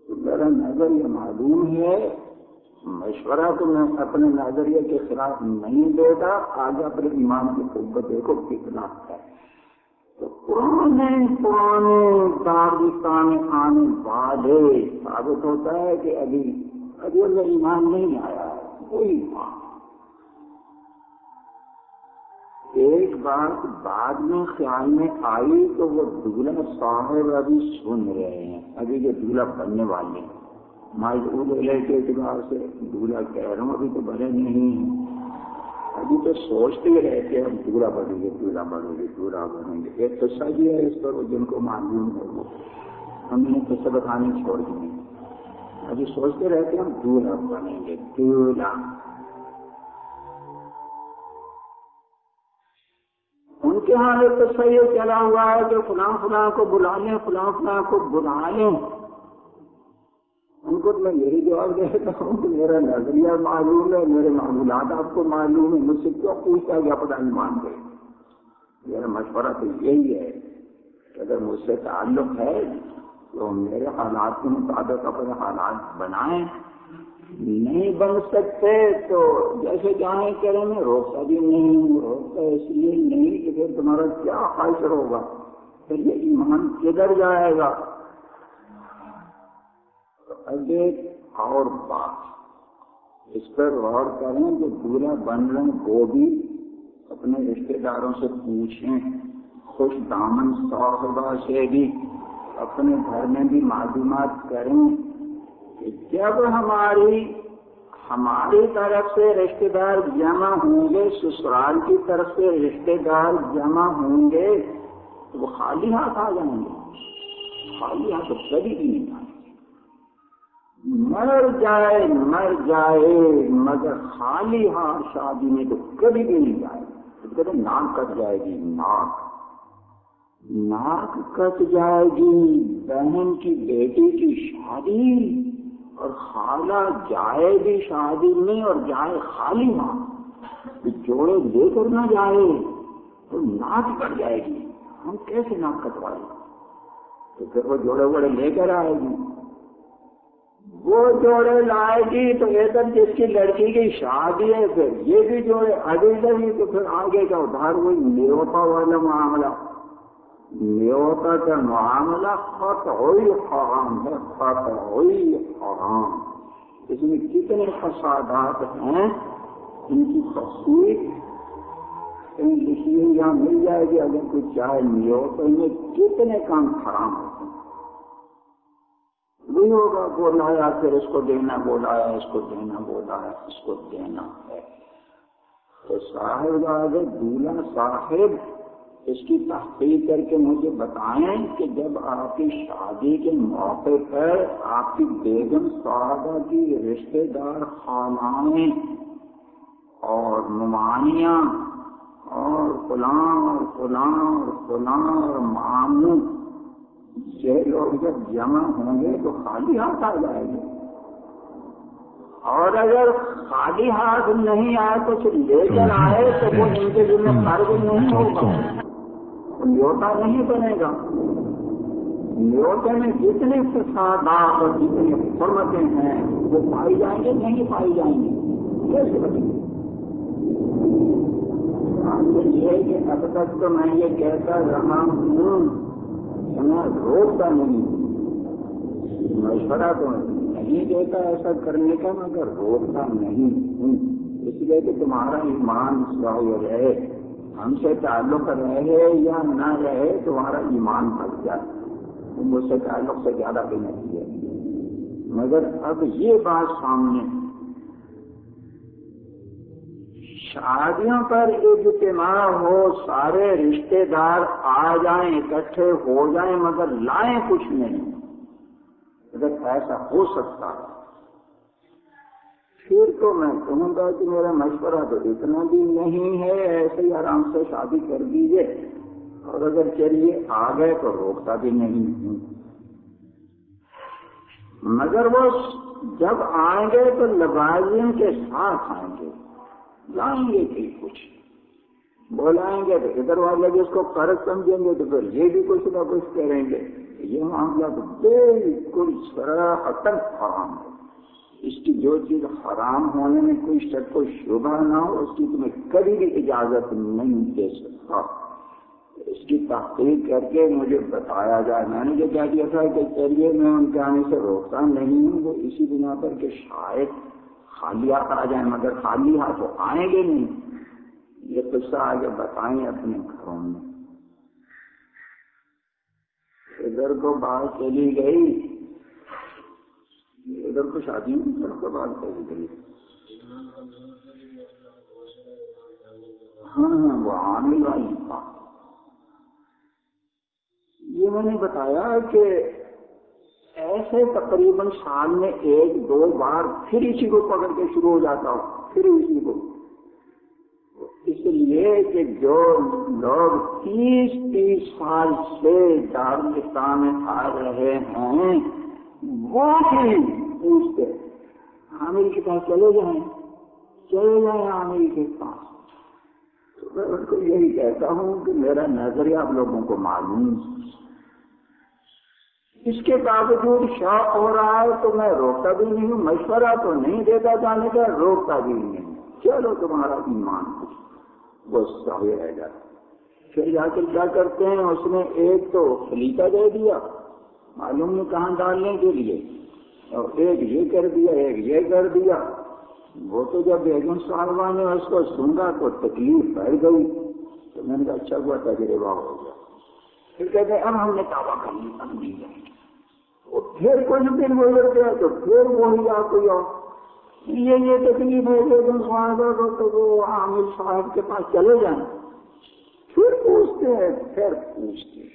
میرا نظریہ معلوم ہے مشورہ تو میں اپنے نظریے کے خلاف نہیں دیتا آگے اپنے ایمان کی قوت دیکھو کتنا ہے۔ تو پرانے پرانے پاکستان آنے والے ثابت ہوتا ہے کہ ابھی ابھی انہیں ایمان نہیں آیا ہے کوئی ایمان ایک بات بعد میں خیال میں آئی تو وہ دولہا صاحب ابھی سن رہے ہیں، ابھی جو دولہا بننے والے ہیں۔ مائی کے اعتبار سے دولہا کہہ رہا ہوں، ابھی تو بنے نہیں ہیں۔ ابھی تو سوچتے ہی رہتے ہم دورا بنیں گے دورا بنیں گے دورا بنیں گے۔ ایک قصہ بھی ہے اس پر جن کو معلوم ہے وہ۔ ہم نے قصہ بتانے چھوڑ دیے ابھی سوچتے رہتے ہم دورا بنیں گے دورا ان کے یہاں ایک قصہ یہ چلا ہوا ہے کہ فلاں فلاں کو بلا لیں فلاں فلاں کو بلا لیں ان کو میں یہی جواب دیتا ہوں کہ میرا نظریہ معلوم ہے، میرے معمولات آپ کو معلوم ہے مجھ سے کیوں پوچھتا ہے اپنا ایمان دے۔ میرا مشورہ تو یہی ہے کہ اگر مجھ سے تعلق ہے تو میرے حالات کے مطابق اپنے حالات بنائیں۔ نہیں بن سکتے تو جیسے چاہیں کریں میں روکتا بھی نہیں ہوں، روکتا اس لیے نہیں کہ پھر تمہارا کیا خواہش ہوگا؟ پھر یہ ایمان کدھر جائے گا؟ ایک اور بات، اس پر غور کریں کہ دورا بن رہے وہ بھی اپنے رشتے داروں سے پوچھیں، خوش دامن صاحبہ سے بھی اپنے گھر میں بھی معلومات کریں کہ جب ہماری ہماری طرف سے رشتے دار جمع ہوں گے، سسرال کی طرف سے رشتے دار جمع ہوں گے، تو وہ خالی ہاتھ آ جائیں گے۔ خالی ہاتھ کبھی بھی نہیں آئیں مر جائے مر جائے، مگر خالی ہاتھ شادی میں تو کبھی بھی نہیں جائے۔ کہتے ناک کٹ جائے گی، ناک۔ ناک کٹ جائے گی، بہن کی بیٹی کی شادی، اور خالہ جائے بھی شادی میں اور جائے خالی ماں جوڑے لے کر نہ جائے تو ناک کٹ جائے گی۔ ہم کیسے ناک کٹوائے؟ تو پھر وہ جوڑے ووڑے لے کر آئے گی۔ وہ جوڑے لائے گی تو ادھر جس کی لڑکی کی شادی ہے، پھر یہ بھی جوڑے ادھر ہی تو پھر آگے کا ادھار وہی نیوتا والا معاملہ۔ نیوتا کا معاملہ خط ہوئی حرام ہے، خط ہوئی حرام۔ اس میں کتنے فسادات ہیں؟ ان کی تصویر یہاں مل جائے گی۔ اگر کوئی چاہے نیوتا میں کتنے کام حرام ہوتے ہیں؟ نہیں ہوگا بولایا پھر اس کو دینا بولایا اس کو دینا بولایا اس کو دینا ہے۔ تو صاحب آگے دولہا صاحب، اس کی تحقیق کر کے مجھے بتائیں کہ جب آپ کی شادی کے موقع پر آپ کی بیگم صاحبہ کی رشتے دار خانائیں اور نمانیاں اور فلاں اور فلاں اور فلاں اور ماموں یہ لوگ جب جمع ہوں گے تو خالی ہاتھ آ جائے گے اور اگر خالی ہاتھ نہیں آئے تو لے کر آئے تو وہ ان کے ذمہ فرض نہیں ہوگا۔ نیوتا نہیں بنے گا۔ نیوتے میں جتنے فسادات اور جتنے حرمتیں ہیں، وہ پائی جائیں گے نہیں پائی جائیں گے کیسے بنے۔ ہاں، یہ کہ اب تک تو میں یہ کہتا رہا ہوں میں روکتا نہیں۔ مشورہ تو نہیں دیتا ایسا کرنے کا مگر روکتا نہیں۔ ہوں اس لیے کہ تمہارا ایمان صحیح رہے۔ ہم سے تعلق رہے یا نہ رہے، تمہارا ایمان پھنس جائے۔ تم مجھ سے تعلق سے زیادہ بھی نہیں ہے مگر اب یہ بات سامنے شادیوں پر اجتماع ہو، سارے رشتے دار آ جائیں، اکٹھے ہو جائیں، مگر لائیں کچھ نہیں۔ اگر ایسا ہو سکتا پھر تو میں کہوں گا کہ میرا مشورہ تو اتنا بھی نہیں ہے، ایسے ہی آرام سے شادی کر دیجیے اور اگر چلیے آ گئے تو روکتا بھی نہیں۔ ہوں مگر وہ جب آئیں گے تو لبازیم کے ساتھ آئیں گے۔ لائیں گے کہ کچھ۔ بولائیں گے تو ادھر والے بھی اس کو فرق سمجھیں گے تو پھر یہ بھی کچھ نہ کچھ کریں گے۔ یہ معاملہ تو بالکل سراہتن حرام ہے۔ اس کی جو چیز حرام ہونے میں کوئی شک کو شبہ نہ ہو، اس کی تمہیں کبھی بھی اجازت نہیں دے سکتا۔ اس کی تحقیق کر کے مجھے بتایا جائے۔ میں نے جو کیا کیا تھا کہ چلیے میں ان کے آنے سے روکتا نہیں ہوں، وہ اسی بنا پر کہ شاید خالی ہاتھ آ جائیں، مگر خالی ہاتھ تو آئیں گے نہیں۔ یہ قصہ آگے بتائیں اپنے گھروں میں۔ ادھر کو بات چلی گئی۔ ادھر کو شادی ادھر کو بات چلی گئی۔ ہاں وہ عامل والی بات۔ یہ میں نے بتایا کہ ایسے تقریباً سال میں ایک دو بار پھر اسی کو پکڑ کے شروع ہو جاتا ہوں، پھر اسی کو۔ اس لیے کہ جو لوگ تیس تیس سال سے دارالستان میں آ رہے ہیں، وہ بھی پوچھتے عامر کے پاس چلے جائیں۔ چلے جائیں عامر کے پاس۔ تو میں ان کو یہی کہتا ہوں کہ میرا نظریہ آپ لوگوں کو معلوم اس کے باوجود شوق ہو رہا ہے تو میں روکتا بھی نہیں ہوں، مشورہ تو نہیں دیتا جانے کا، روکتا بھی نہیں چلو تمہارا ایمان وہ صحیح رہ جاتا پھر جا کر کیا کرتے ہیں؟ اس نے ایک تو خلیقہ دے دیا۔ معلوم نہیں کہاں ڈالنے کے لیے۔ اور ایک یہ کر دیا، ایک یہ کر دیا۔ وہ تو جب بیگم صاحبہ نے اس کو سنگا تو تکلیف بڑھ گئی۔ تو میں نے کہا اچھا ہوا تجربہ ہو گیا۔ پھر کہتے اب ہم نے کعبہ کر لی، اب نہیں جائیں۔ پھر کچھ دن گزر گیا تو پھر وہی آپ کو یہ یہ تکلیف ہے بیگم صاحبہ کو تو وہ عامر صاحب کے پاس چلے جائیں۔ پھر پوچھتے ہیں، پھر پوچھتے ہیں۔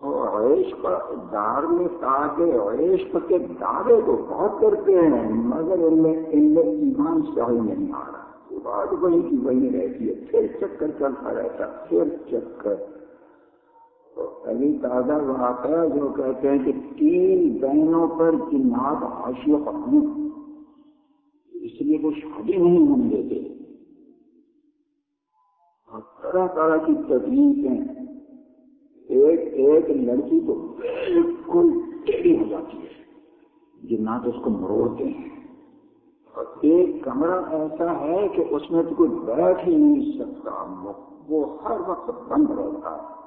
اور عشق دار میں کہا کہ عشق کے دعوے تو بہت کرتے ہیں، مگر ان میں ان میں ایمان صحیح نہیں آ رہا۔ بات وہی کی وہی رہتی ہے، پھر چکر چلتا رہتا، پھر چکر۔ ابھی تازہ واقعہ جو کہتے ہیں کہ تین بہنوں پر جنات حاشی حکومت اس لیے وہ شادی نہیں ہونے دیتے۔ اور طرح طرح کی تکلیفیں ایک ایک لڑکی تو بالکل ٹیڑھی ہو جاتی ہے۔ جنات اس کو مروڑتے ہیں۔ اور ایک کمرہ ایسا ہے کہ اس میں تو کوئی بیٹھ ہی نہیں سکتا۔ وہ ہر وقت بند رہتا ہے۔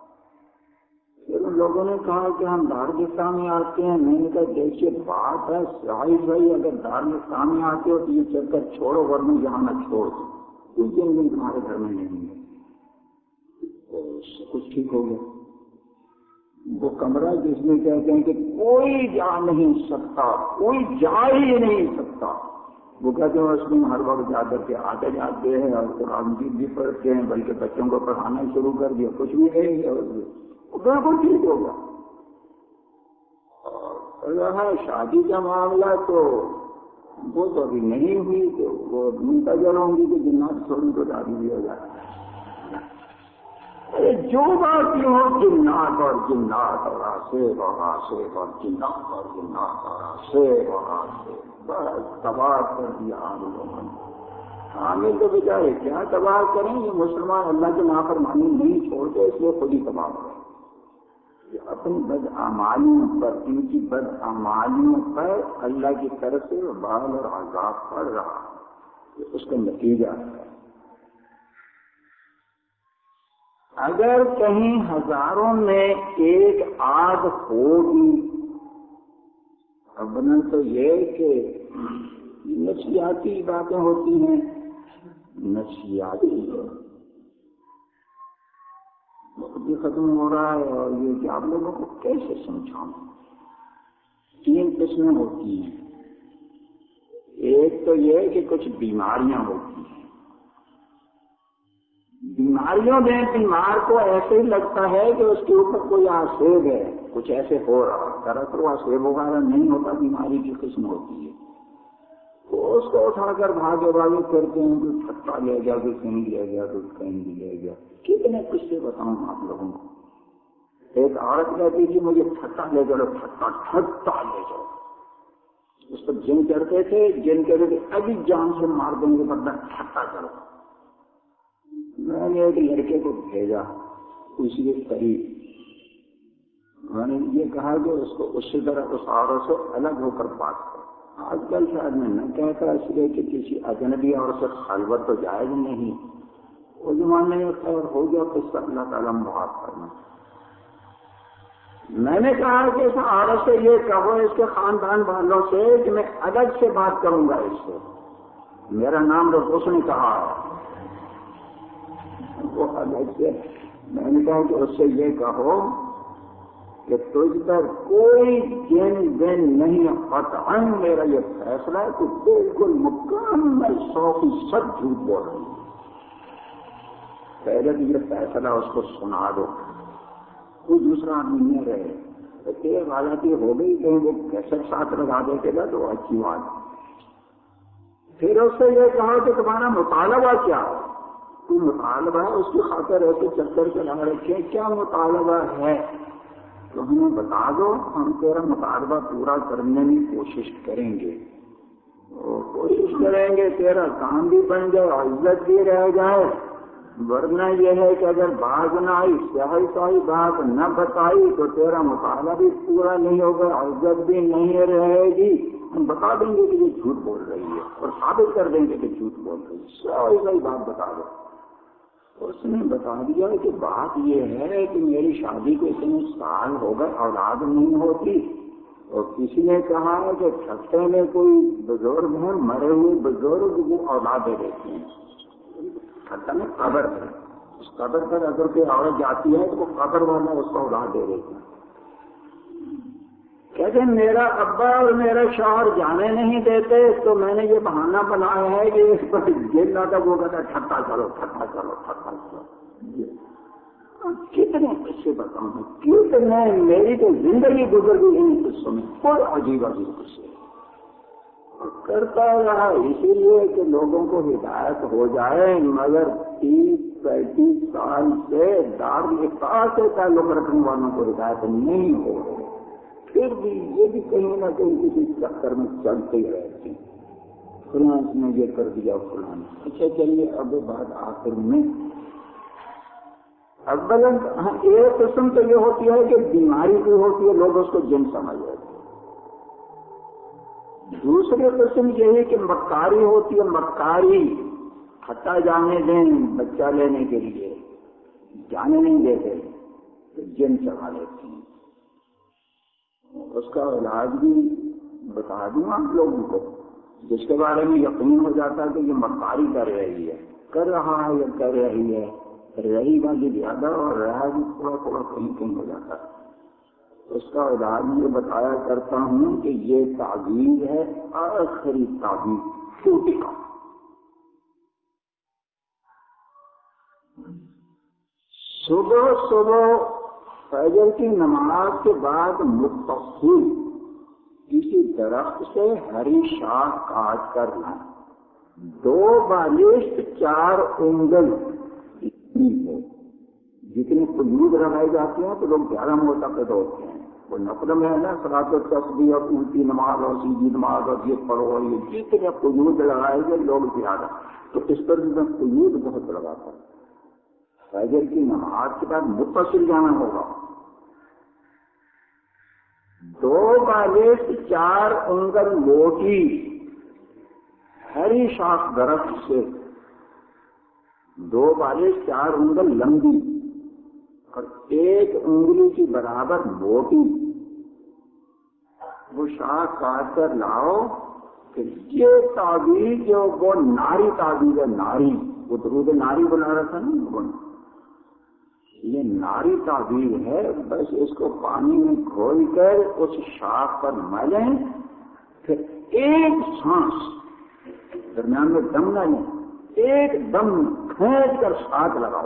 پھر ان لوگوں نے کہا کہ ہم دارگستان میں آتے ہیں، میں نے کہا دیکھیے بات ہے شاہد بھائی، اگر دارگستان میں آتے ہو تو یہ چل کر چھوڑو، ورنہ یہاں نہ چھوڑ دو۔ کچھ دن دن تمہارے گھر میں نہیں ہے۔ کچھ ٹھیک ہو گیا۔ وہ کمرہ جس میں کہتے ہیں کہ کوئی جا نہیں سکتا، کوئی جا ہی نہیں سکتا۔ وہ کہتے ہیں اس میں ہر وقت جا کر کے آتے جاتے ہیں اور قرآن جیت بھی پڑھتے ہیں، بلکہ بچوں کو پڑھانا شروع کر دیا۔ کچھ بھی نہیں ہے۔ بالکل ٹھیک ہوگا۔ اور رہا شادی کا معاملہ تو وہ تو ابھی نہیں ہوئی تو وہ منتظر ہوں گی کہ جنات تھوڑی تو شادی بھی ہو جائے۔ جو بات یہ ہو، جنات اور جنات اور آسیب اور آسیب اور جنات اور جنات اور آسیب اور آسیب بس تباہ کر دیا عام لوگوں نے۔ عامل تو بیچارے کیا تباہ کریں یہ مسلمان اللہ کے نافرمانی نہیں چھوڑتے، اس لیے خود ہی تباہ کریں اپنی بد امالیوں پر، ان کی بد امالیوں پر اللہ کی طرف سے بال اور عذاب پڑ رہا اس کا نتیجہ ہے۔ اگر کہیں ہزاروں میں ایک آگ ہوگی اب تو یہ کہ نفسیاتی باتیں ہوتی ہیں۔ نفسیاتی وقت بھی ختم ہو رہا ہے اور یہ کہ آپ لوگوں کو کیسے سمجھاؤں؟ تین قسمیں ہوتی ہیں۔ ایک تو یہ کہ کچھ بیماریاں ہوتی ہیں۔ بیماریوں میں بیمار کو ایسے ہی لگتا ہے کہ اس کے اوپر کوئی آسیب ہے، کچھ ایسے ہو رہا دراصل آسیب وغیرہ نہیں ہوتا، بیماری کی قسم ہوتی ہے۔ تو اس کو اٹھا کر بھاگے بھاگے کرتے ہیں کوئی پھٹا لے گیا کوئی کہیں لے گیا کوئی کہیں بھی لے گیا۔ کتنے کچھ سے بتاؤں آپ لوگوں کو؟ ایک عورت کہتی تھی مجھے پھٹا لے جاؤ پھٹا ٹھٹا لے جاؤ۔ اس پر جن کرتے تھے، جن کہتے تھے، ابھی جان سے مار دیں گے بندہ ٹھٹا کرو میں نے ایک لڑکے کو بھیجا، اسی کے قریب۔ میں نے یہ کہا کہ اس کو اسی طرح اس عورت سے الگ ہو کر بات کرو۔ آج کل شاید میں نہ کہتا اس لیے کہ کسی اجنبی اور سے خلوت تو جائز نہیں۔ وہ زمانے میں خیر ہو گیا تو اس کا اللہ تعالیٰ معاف کرنا میں نے کہا کہ اس عورت سے یہ کہو، اس کے خاندان والوں سے کہ میں الگ سے بات کروں گا اس سے۔ میرا نام تو اس نے کہا وہ الگ سے میں نے کہا کہ اس سے یہ کہو کہ تجھ پر کوئی جن دن نہیں، قطعا میرا یہ فیصلہ ہے کہ بالکل مکمل سو فیصد جھوٹ بول رہی ہے پہلے بھی یہ فیصلہ اس کو سنا دو۔ کوئی دوسرا آدمی نہیں رہے۔ تو تیرے ہو گئی، کہیں وہ کیسے ساتھ لگا دیتے گا تو اچھی بات۔ پھر اس سے یہ کہا کہ تمہارا مطالبہ کیا؟ کوئی مطالبہ ہے اس کی خاطر ایسے چکر کے چلا رکھے کیا مطالبہ ہے؟ تو ہمیں بتا دو، ہم تیرا مطالبہ پورا کرنے کی کوشش کریں گے۔ کوشش کریں گے، تیرا کام بھی بن جائے عزت بھی رہ جائے۔ ورنہ یہ ہے کہ اگر باز نہ آئی سیاحی سائی بات نہ بتائی، تو تیرا مطالعہ بھی پورا نہیں ہوگا، عزت بھی نہیں رہے گی۔ ہم بتا دیں گے کہ یہ جھوٹ بول رہی ہے اور ثابت کر دیں گے کہ جھوٹ بول رہی ہے۔ سیاحی سائی بات بتا دو۔ اس نے بتا دیا کہ بات یہ ہے کہ میری شادی کو اتنے سال ہو گئے، اولاد نہیں ہوتی۔ اور کسی نے کہا ہے کہ چھٹے میں کوئی بزرگ ہیں، مرے ہوئے بزرگ وہ اولادیں دیتے ہیں۔ چھٹا میں قبر ہے۔ اس قبر پر اگر کوئی عورت جاتی ہے تو وہ قبر والا اس کو اولاد دے دیتے ہیں کہتے ہیں، میرا ابا اور میرا شوہر جانے نہیں دیتے، تو میں نے یہ بہانہ بنایا ہے کہ اس پر جن نہ تک وہ کہتا ٹھٹا کرو ٹھٹا کرو ٹھٹا کرو۔ کتنے قصے بتاؤں کتنے میری تو زندگی گزر گئی ان قصوں میں کوئی عجیب عجیب قصے۔ کرتا رہا، اسی لیے کہ لوگوں کو ہدایت ہو جائے، مگر تیس، پینتیس سال سے دار سے تعلق رکھنے والوں کو ہدایت نہیں ہو رہے پھر بھی یہ بھی کہیں نہ کہیں کسی چکر میں چلتے ہی رہتے ہیں۔ فلاں نے یہ کر دیا فلاں اچھا چلیے، اب بات آخر میں۔ اول ایک ہاں، قسم تو یہ ہوتی ہے کہ بیماری کوئی ہوتی ہے، لوگ اس کو جن سمجھ رہے دوسری قسم یہ ہے کہ مکاری ہوتی ہے، مکاری ہٹا جانے دیں بچہ لینے کے لیے، جانے نہیں دیتے تو جن چڑھا لیتے ہیں۔ اس کا علاج بھی بتا دوں آپ لوگوں کو، جس کے بارے میں یقین ہو جاتا ہے کہ یہ مکاری کر رہی ہے۔ کر رہا ہے یا کر رہی ہے؟ رہی والی زیادہ اور رہا بھی تھوڑا تھوڑا کہیں کہیں ہو جاتا ہے۔ اس کا علاج یہ بتایا کرتا ہوں کہ یہ تعبیر ہے، آخری تعبیر چھوٹی کا صبح صبح فجر کی نماز کے بعد متصل کسی درخت سے ہری شاخ کاٹ کر لائیں دو بالشت چار انگل جتنی قلوب لگائی جاتی ہیں تو لوگ گیارہ موتا پیدا ہوتے ہیں۔ وہ نقل میں ہے نا سرات تصویر اور الٹی نماز اور سیدھی نماز اور یہ پڑھو یہ جتنے قلوب لگائے گئے لوگ زیادہ۔ تو اس پر بھی میں قلوب بہت لگاتا ہوں۔ فجر کی نماز کے بعد متصل جانا ہوگا۔ دو بالش چار انگل موٹی، ہری شاخ درخت سے۔ دو بالش چار انگل لمبی اور ایک انگلی کی برابر موٹی۔ وہ شاخ کاٹ کر لاؤ کہ یہ تعبیر جو وہ ناری تعبیر ہے، ناری۔ وہ درود ناری بنا رہا تھا نا یہ ناری تعبیر ہے، بس اس کو پانی میں کھول کر اس شاخ پر ملیں، پھر ایک سانس درمیان میں دم نہ لیں، ایک دم کھینچ کر ساتھ لگاؤ۔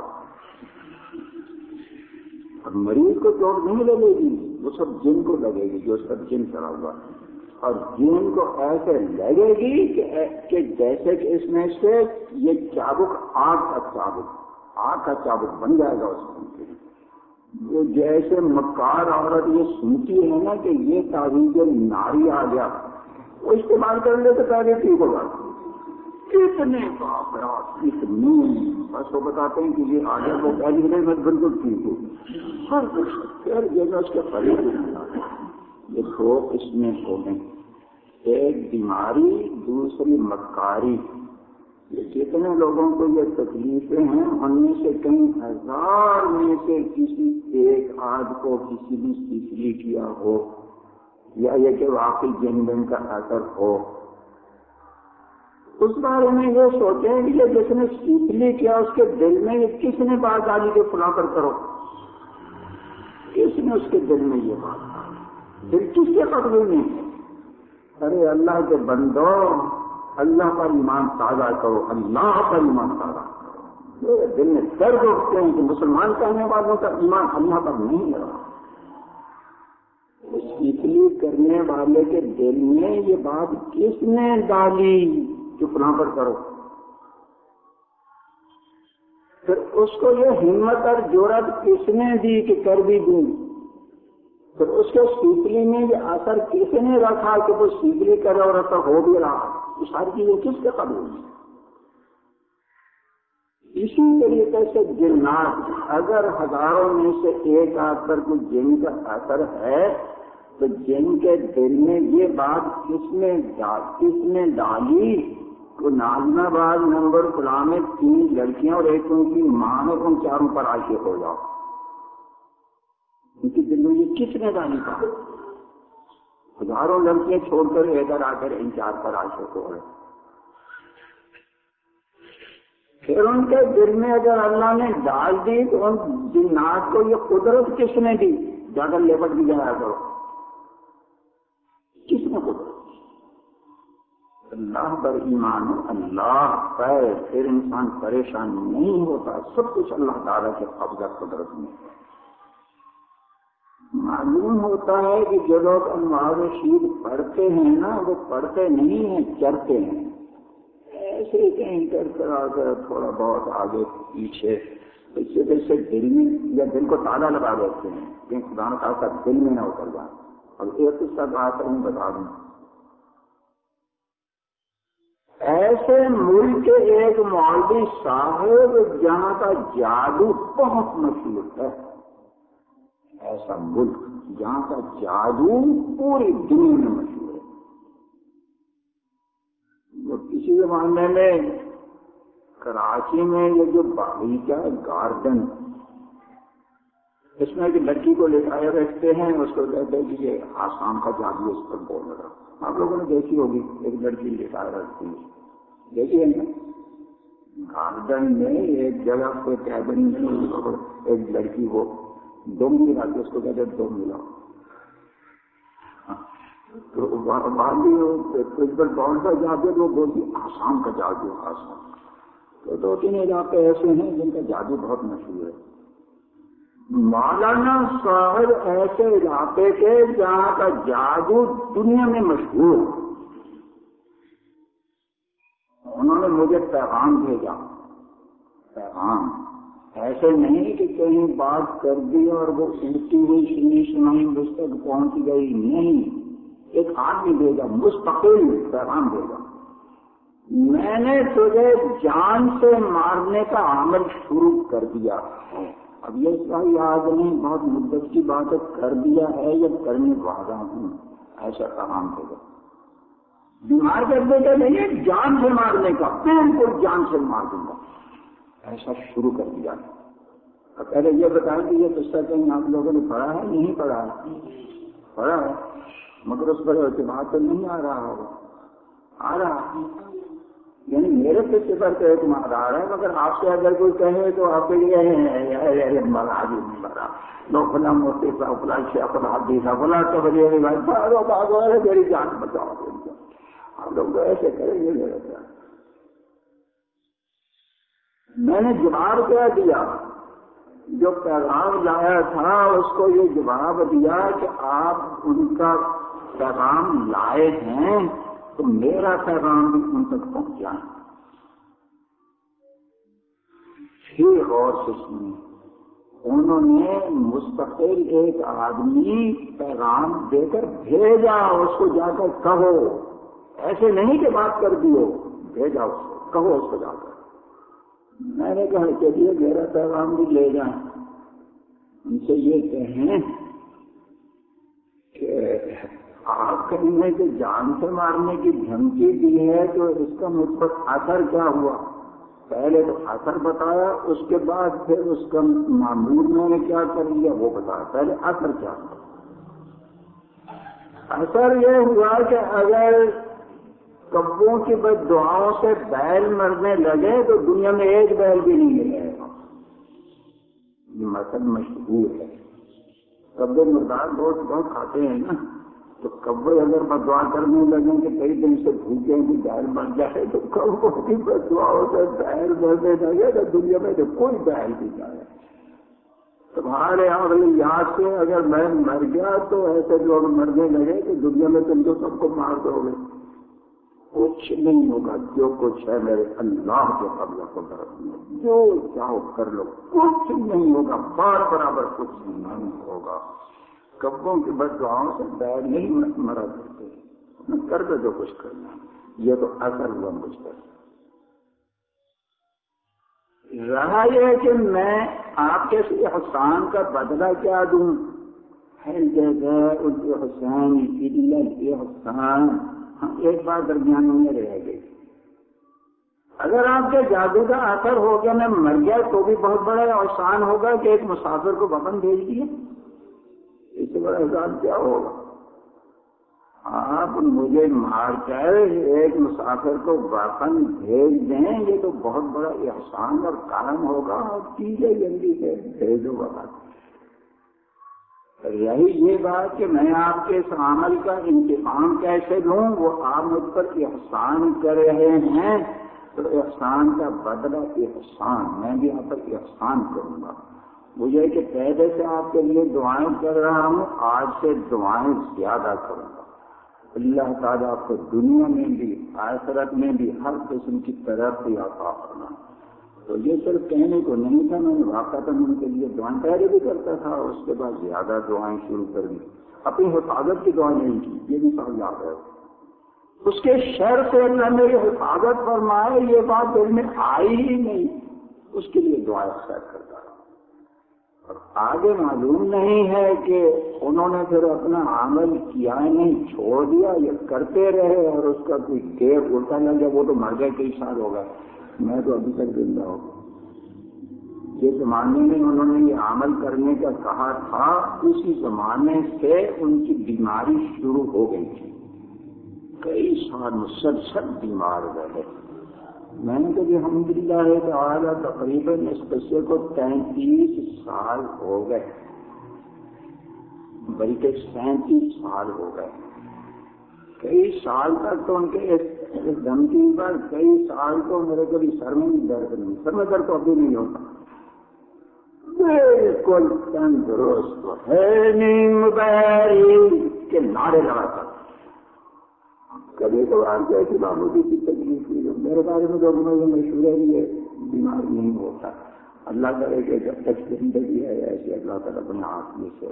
اور مریض کو چوٹ نہیں لگے گی، وہ سب جن کو لگے گی، جو اس پر جن چڑھا ہوا اور جن کو ایسے لگے گی کہ جیسے کہ اس میں سے یہ چابک آگ کا چابک۔ آگ کا چابک بن جائے گا اس کے وہ جیسے مکار عورت یہ سنتی ہے نا کہ یہ تعویذ ناری آ گیا وہ استعمال کر لے تو پہلے ٹھیک ہوگا۔ کتنے باپرات اتنی بس وہ بتاتے ہیں کہ یہ آگے وہ پہلی نہیں میں بالکل ٹھیک ہوں ہر اس کے پہلے یہ دو اس میں ہو گئے۔ ایک بیماری، دوسری مکاری۔ یہ جتنے لوگوں کو یہ تکلیفیں ہیں، ان میں سے کئی ہزار میں سے کسی ایک آدھ کو کسی نے سیکھلی کیا ہو یا یہ کہ واقعی جن کا اثر ہو۔ اس بارے میں یہ سوچیں کہ یہ جس نے سیکھلی کیا، اس کے دل میں یہ کس نے بات ڈالی کے فلا کر کرو؟ کس نے اس کے دل میں یہ بات ڈالی دل کس کے قبضے میں؟ ارے اللہ کے بندو اللہ پر ایمان تازہ کرو، اللہ پر ایمان تازہ کرو۔ دل میں درد اٹھتے ہیں کہ مسلمان کہنے والوں کا ایمان اللہ پر نہیں رہا سیکھلی کرنے والے کے دل میں یہ بات کس نے ڈالی؟ جو فلاں پر کرو۔ پھر اس کو یہ ہمت اور جورت کس نے دی کہ کر بھی دوں؟ پھر اس کے سیکھلی میں یہ اثر کس نے رکھا کہ وہ سیکھلی کرے اور اثر ہو بھی رہا؟ یہ ساری چیزیں کس کے قبول ہیں اسی طریقے سے جنات اگر ہزاروں میں سے ایک آدھ پر کوئی جن کا اثر ہے، تو جن کے دل میں یہ بات کس نے کس نے ڈالی؟ تو نازم آباد نمبر فلاں میں تین لڑکیاں اور ایک ان کی ماں ہے ان چاروں پر عاشق ہو جاؤ۔ ان کی دل میں یہ کس نے ڈالی تھا ہزاروں لڑکیاں چھوڑ کر ادھر آ کر ان چار پر عاشق ہو رہے پھر ان کے دل میں اگر اللہ نے ڈال دی تو ان جنات کو یہ قدرت کس نے دی؟ جا کر لیپٹ بھی جایا کرو۔ کس نے قدرت؟ اللہ پر ایمان اللہ پر۔ پھر انسان پریشان نہیں ہوتا، سب کچھ اللہ تعالیٰ کے قبضہ قدرت میں۔ معلوم ہوتا ہے کہ جو لوگ انوار شید پڑھتے ہیں نا، وہ پڑھتے نہیں ہیں، چرتے ہیں۔ ایسے کہیں کر کرا کر تھوڑا بہت آگے پیچھے، اس وجہ سے دل میں یا دل کو تالا لگا دیتے ہیں کہ خدا تعالیٰ کا دل میں نہ اتر جائے۔ اب ایک قصہ بات ہوں بتا دوں۔ ایسے ملک ایک مولوی صاحب جہاں کا جادو بہت مشہور ہے۔ ایسا ملک جہاں کا جادو پوری دنیا میں مشہور ہے۔ زمانے میں کراچی میں یہ جو باغیچہ گارڈن، اس میں ایک لڑکی کو لٹائے رکھتے ہیں، اس کو کہتے ہیں کہ یہ آسام کا جادو اس پر بول رہا آپ لوگوں نے دیکھی ہوگی، ایک لڑکی لٹائے رکھتی ہے۔ دیکھی ہے نا؟ گارڈن میں ایک جگہ پہ کیبن میں ایک لڑکی کو ڈوم ملا کے اس کو کہتے ہیں ڈوم ملا تو وہاں بھی جادو وہ بولتی آسام کا جادو آسام تو دو تین علاقے ایسے ہیں جن کا جادو بہت مشہور ہے۔ مولانا صاحب ایسے علاقے کے جہاں کا جادو دنیا میں مشہور انہوں نے مجھے پیغام بھیجا۔ پیغام۔ ایسے نہیں کہ کہیں بات کر دی اور وہ سنتی ہوئی سنی سنائی مجھ تک پہنچ گئی نہیں۔ ایک آدمی بھیجا، مستقل پیغام بھیجا۔ میں نے تجھے جان سے مارنے کا عمل شروع کر دیا ہے۔ اب یہ صحیح آدمی بہت مدت کی بات کر دیا ہے یا کرنے والا ہوں۔ ایسا کام ہوگا بیمار کر دے گا نہیں ہے جان سے مارنے کا۔ بالکل جان سے مار دوں گا۔ ایسا شروع کر دیا۔ اب پہلے یہ بتائیں کہ یہ قصہ کہیں آپ لوگوں نے پڑھا ہے؟ نہیں پڑھا۔ ہے پڑھا۔ ہے مگر اس پر اعتماد تو نہیں آ رہا ہوگا۔ آ رہا۔ یعنی میرے پہ صفر کا اعتماد آ رہا ہے، مگر آپ سے اگر کوئی کہے تو آپ کے لیے مرا جی مرا لو فلا موتی سا فلا شیا فلا دیسا فلا تو بجے میری جان بچاؤ۔ ہم لوگ ایسے کریں گے۔ میرے ساتھ میں نے جواب کیا دیا۔ جو پیغام لایا تھا، اس کو یہ جواب دیا کہ آپ ان کا پیغام لائے ہیں، تو میرا پیغام بھی ان تک پہنچا۔ پھر غور سے سنی انہوں نے مستقل ایک آدمی پیغام دے کر بھیجا، اس کو جا کر کہو۔ ایسے نہیں کہ بات کر دیو، بھیجا اس کو، کہو اس کو جا کر۔ میں نے کہا چلیے میرا پیغام بھی لے جائیں۔ ان سے یہ کہیں کہ آپ کہیں کہ جان سے مارنے کی دھمکی دی ہے تو اس کا مجھ پر اثر کیا ہوا؟ پہلے تو اثر بتایا، اس کے بعد پھر اس کا معمول میں نے کیا کر لیا؟ وہ بتایا۔ پہلے اثر کیا ہوا؟ اثر یہ ہوا کہ اگر کبوں کی بد دعاؤں سے بیل مرنے لگے تو دنیا میں ایک بیل بھی نہیں ملے گا یہ مطلب مشہور ہے۔ کبے مردار بہت بہت کھاتے ہیں نا۔ تو کبے اگر بدوا کرنے لگیں کہ کئی دن سے بھوکے بھی بیل مر جائے تو کبوں کی بد دعاؤں سے بیل مرنے لگے تو دنیا میں تو کوئی بیل بھی جائے تمہارے اگلی یاد سے اگر میں مر گیا تو ایسے لوگ مرنے لگے کہ دنیا میں تم تو سب کو مار دو گے۔ کچھ نہیں ہوگا، جو کچھ ہے میرے اللہ کے قبل کو میں جو چاہو کر لو، کچھ نہیں ہوگا، بار برابر کچھ نہیں ہوگا۔ کبوں کی بد دعاؤں سے بیگ نہیں مرا کرتے۔ کر دو جو کچھ کرنا یہ تو اثر ہوا مجھ پر۔ رہا یہ کہ میں آپ کے احسان کا بدلہ کیا دوں۔ ہے جگہ حسین احسان ہاں، ایک بار درمیان میں رہ گئی۔ اگر آپ کے جادو کا اثر ہو گیا، میں مر گیا تو بھی بہت بڑا احسان ہوگا کہ ایک مسافر کو وطن بھیج دیے اس سے بڑا احسان کیا ہوگا؟ آپ مجھے مار کر ایک مسافر کو وطن بھیج دیں، یہ تو بہت بڑا احسان اور کارن ہوگا۔ اور چیزیں جلدی سے، بھیجو وقت رہی یہ بات کہ میں آپ کے اس عمل کا انتقام کیسے لوں، وہ آپ مجھ پر احسان کر رہے ہیں۔ تو احسان کا بدلہ احسان، میں بھی آپ پر احسان کروں گا۔ مجھے کہ پہلے سے آپ کے لیے دعائیں کر رہا ہوں، آج سے دعائیں زیادہ کروں گا۔ اللہ تعالیٰ آپ کو دنیا میں بھی، آخرت میں بھی، ہر قسم کی طرف سے عطا کرنا تو یہ صرف کہنے کو نہیں تھا، میں نے واقع ان کے لیے دعائیں پہلے بھی کرتا تھا اور اس کے بعد زیادہ دعائیں شروع کر دی۔ اپنی حفاظت کی دعائیں نہیں کی، یہ بھی سب یاد ہے۔ اس کے شر سے اللہ میری حفاظت فرمائے، یہ بات دل میں آئی ہی نہیں۔ اس کے لیے دعائیں اکثر کرتا رہا۔ اور آگے معلوم نہیں ہے کہ انہوں نے پھر اپنا عمل کیا نہیں، چھوڑ دیا یا کرتے رہے اور اس کا کوئی ٹیپ اٹھا لگ گیا وہ تو مر گئے، کئی سال ہوگا میں تو ابھی تک زندہ ہوں۔ جس زمانے میں انہوں نے یہ عمل کرنے کا کہا تھا، اسی زمانے سے ان کی بیماری شروع ہو گئی تھی۔ کئی سال مسلسل بیمار رہے۔ میں نے کہا الحمد للہ ہے کہ آج تقریباً اس بچے کو تینتیس سال ہو گئے۔ بلکہ سینتیس سال ہو گئے۔ کئی سال تک تو ان کے دھمکی پر کئی سال تو میرے کبھی سر میں بھی درد نہیں سر میں درد تو ابھی نہیں ہوتا۔ بالکل تندرست ہے نیم کے نعرے لگاتا کبھی تو کبھار جیسی بابو جی کی تکلیف ہوئی میرے بارے میں لوگوں میں مشہور ہے، یہ بیمار نہیں ہوتا۔ اللہ کرے کہ جب تک زندگی ہے، ایسے اللہ تعالیٰ اپنے آپ میں سے۔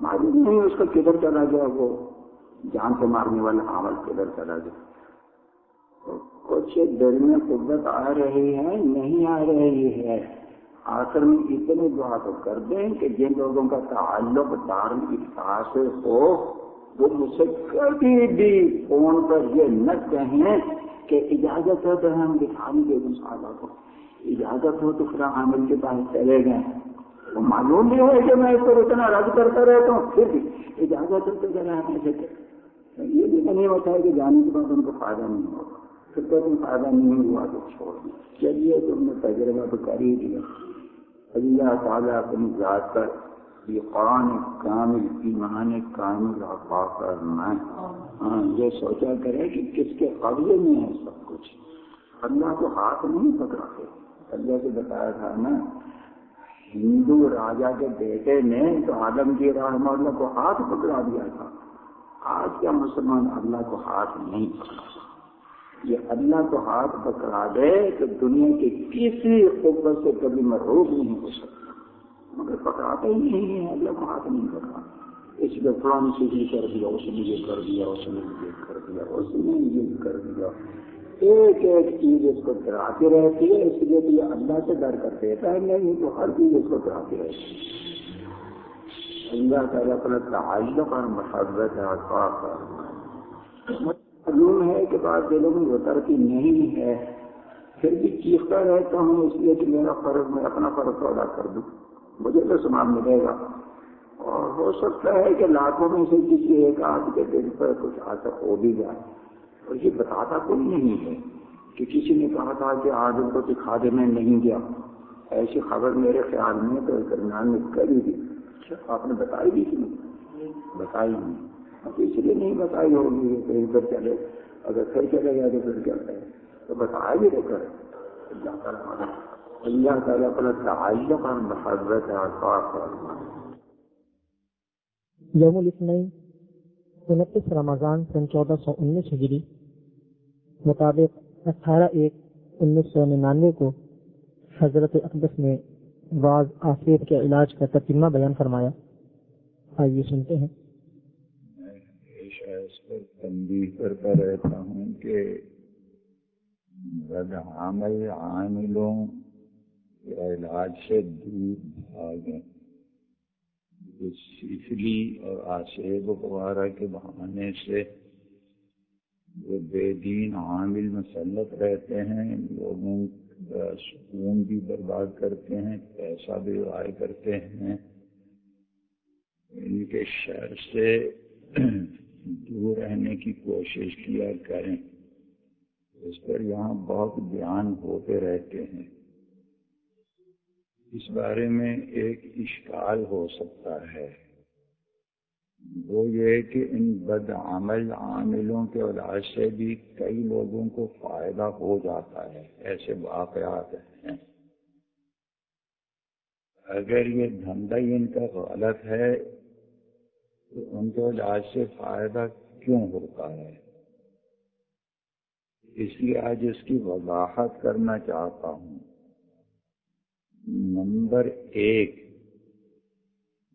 معلوم نہیں اس کا کدھر چلا گیا وہ۔ جان سے مارنے والا عمل کدھر چلا گیا۔ کچھ دل میں قدرت آ رہی ہے، نہیں آ رہی ہے۔ آخر میں اتنے دعا تو کر دیں کہ جن لوگوں کا تعلق دھارمک سے ہو، وہ مجھ سے کبھی بھی فون پر یہ نہ کہیں کہ اجازت ہو تو ہم دکھائیں گے مسالہ کو۔ اجازت ہو تو پھر عامل کے پاس چلے گئے وہ معلوم نہیں ہے کہ میں اس کو اتنا رد کرتا رہتا ہوں، پھر بھی اجازت ہو تو ذرا ہمیں سے یہ بھی نہیں ہوتا ہے کہ جانے کے بعد ان کو فائدہ نہیں ہوگا۔ پھر تو تم فائدہ نہیں ہوا تو چھوڑ دیں۔ چلیے تم نے تجربہ تو کر ہی دیا اللہ تعالیٰ اپنی ذات پر یہ قرآن کامل، ایمان کامل عطا کرنا ہاں یہ سوچا کرے کہ کس کے قبضے میں ہے سب کچھ۔ اللہ کو ہاتھ نہیں پکڑاتے۔ اللہ سے بتایا تھا نا، ہندو راجا کے بیٹے نے تو عالمگیر رحمہ اللہ کو ہاتھ پکڑا دیا تھا۔ آج کا مسلمان اللہ کو ہاتھ نہیں پکڑا یہ اللہ کو ہاتھ پکڑا دے تو دنیا کے کسی قبت سے کبھی محروب نہیں ہو سکتا۔ مگر پکڑاتا ہی نہیں ہے، اللہ کو ہاتھ نہیں پکڑا۔ اس لیے فلان سے یہ کر دیا، اس نے یہ کر دیا، اس نے یہ کر دیا، اس نے یہ کر دیا۔ ایک ایک چیز اس کو ڈراتی رہتی ہے، اس لیے تو یہ اللہ سے ڈر کر دیتا ہے، نہیں تو ہر چیز اس کو ڈراتی رہتی ہے۔ اللہ تعالیٰ اپنا تعلق اور محبت معلوم ہے کہ بعض دلوں میں وہ ترقی نہیں ہے، پھر بھی چیختا رہتا ہوں، اس لیے کہ میرا فرض، میں اپنا فرض ادا کر دوں۔ مجھے تو سامان ملے گا۔ اور ہو سکتا ہے کہ لاکھوں میں سے کسی ایک آدھ کے دل پر کچھ آتا ہو بھی جائے۔ اور یہ بتاتا کوئی نہیں ہے کہ کسی نے کہا تھا کہ آج ان کو دکھا دے میں نہیں گیا۔ ایسی خبر میرے خیال میں تو درمیان میں کری تھی اچھا، آپ نے بتائی بھی تھی بتائی نہیں اب اس لیے نہیں بتائی ہوگی کہیں پر چلے۔ اگر پھر چلے گیا تو پھر کیا کرے تو بتایا بھی تو کرے اللہ تعالیٰ اللہ تعالیٰ اپنا تعلق اور محبت یوم الاثنین، انتیس رمضان، سن چودہ سو انیس ہجری مطابق اٹھارہ ایک انیس سو ننانوے کو حضرت اقدس نے بعض آفیت کے علاج کا ترجمہ بیان فرمایا۔ آئیے سنتے ہیں۔ تنبیہ کرتا رہتا ہوں کہ بد عمل عاملوں کے علاج سے دور بھاگیں سفلی اور آشیب وغیرہ کے بہانے سے وہ بے دین عامل مسلط رہتے ہیں۔ لوگوں سکون بھی برباد کرتے ہیں، پیسہ بھی ضائع کرتے ہیں۔ ان کے شہر سے دور رہنے کی کوشش کیا کریں۔ اس پر یہاں بہت بیان ہوتے رہتے ہیں۔ اس بارے میں ایک اشکال ہو سکتا ہے۔ وہ یہ کہ ان بد عمل عاملوں کے علاج سے بھی کئی لوگوں کو فائدہ ہو جاتا ہے، ایسے واقعات ہیں۔ اگر یہ دھندا ہی ان کا غلط ہے، تو ان کے علاج سے فائدہ کیوں ہوتا ہے؟ اس لیے آج اس کی وضاحت کرنا چاہتا ہوں۔ نمبر ایک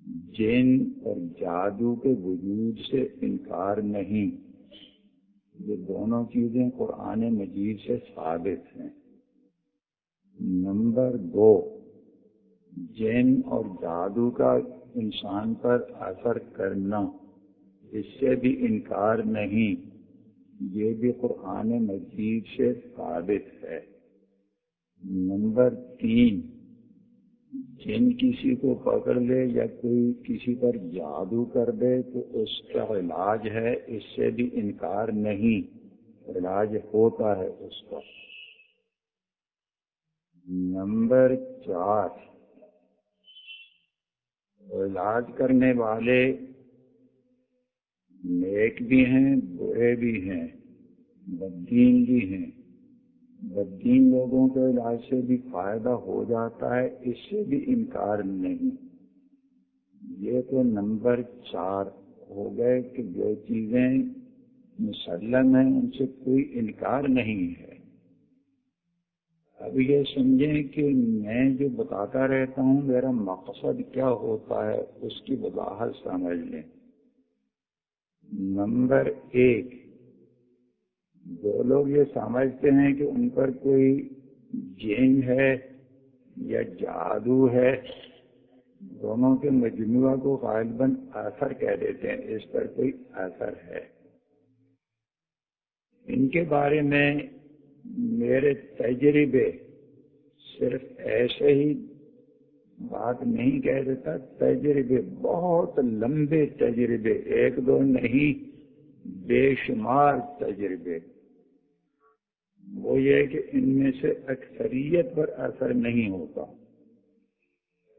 جن اور جادو کے وجود سے انکار نہیں۔ یہ دونوں چیزیں قرآن مجید سے ثابت ہیں۔ نمبر دو، جن اور جادو کا انسان پر اثر کرنا، اس سے بھی انکار نہیں۔ یہ بھی قرآن مجید سے ثابت ہے۔ نمبر تین جن کسی کو پکڑ لے یا کوئی کسی پر جادو کر دے تو اس کا علاج ہے، اس سے بھی انکار نہیں۔ علاج ہوتا ہے اس کا۔ نمبر چار۔ علاج کرنے والے نیک بھی ہیں، برے بھی ہیں بدین بھی ہیں۔ بدین لوگوں کے علاج سے بھی فائدہ ہو جاتا ہے، اس سے بھی انکار نہیں۔ یہ تو نمبر چار ہو گئے کہ جو چیزیں مسلم ہیں، ان سے کوئی انکار نہیں ہے۔ اب یہ سمجھیں کہ میں جو بتاتا رہتا ہوں، میرا مقصد کیا ہوتا ہے، اس کی وضاحت سمجھ لیں۔ نمبر ایک جو لوگ یہ سمجھتے ہیں کہ ان پر کوئی جین ہے یا جادو ہے، دونوں کے مجموعہ کو غالباً اثر کہہ دیتے ہیں، اس پر کوئی اثر ہے۔ ان کے بارے میں میرے تجربے صرف ایسے ہی بات نہیں کہہ دیتا، تجربے بہت لمبے تجربے، ایک دو نہیں، بے شمار تجربے۔ وہ یہ کہ ان میں سے اکثریت پر اثر نہیں ہوتا۔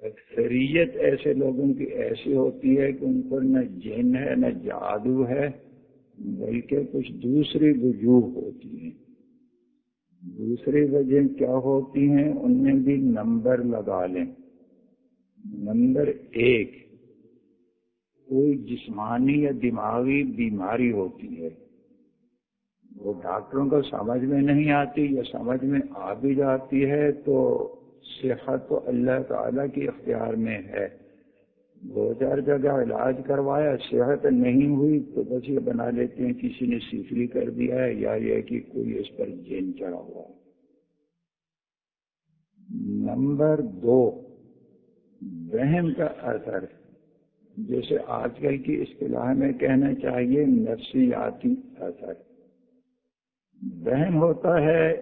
اکثریت ایسے لوگوں کی ایسی ہوتی ہے کہ ان پر نہ جن ہے، نہ جادو ہے، بلکہ کچھ دوسری وجوہ ہوتی ہیں۔ دوسری وجہ کیا ہوتی ہیں؟ ان میں بھی نمبر لگا لیں۔ نمبر ایک، کوئی جسمانی یا دماغی بیماری ہوتی ہے۔ وہ ڈاکٹروں کو سمجھ میں نہیں آتی یا سمجھ میں آ بھی جاتی ہے تو صحت تو اللہ تعالی کی اختیار میں ہے۔ دو چار جگہ علاج کروایا، صحت نہیں ہوئی تو بس یہ بنا لیتے ہیں کسی نے سیفری کر دیا ہے، یا یہ کہ کوئی اس پر جین چڑھا ہوا ہے۔ نمبر دو بہن کا اثر۔ جیسے آج کل کی اصطلاح میں کہنا چاہیے، نفسیاتی اثر۔ بہم ہوتا ہے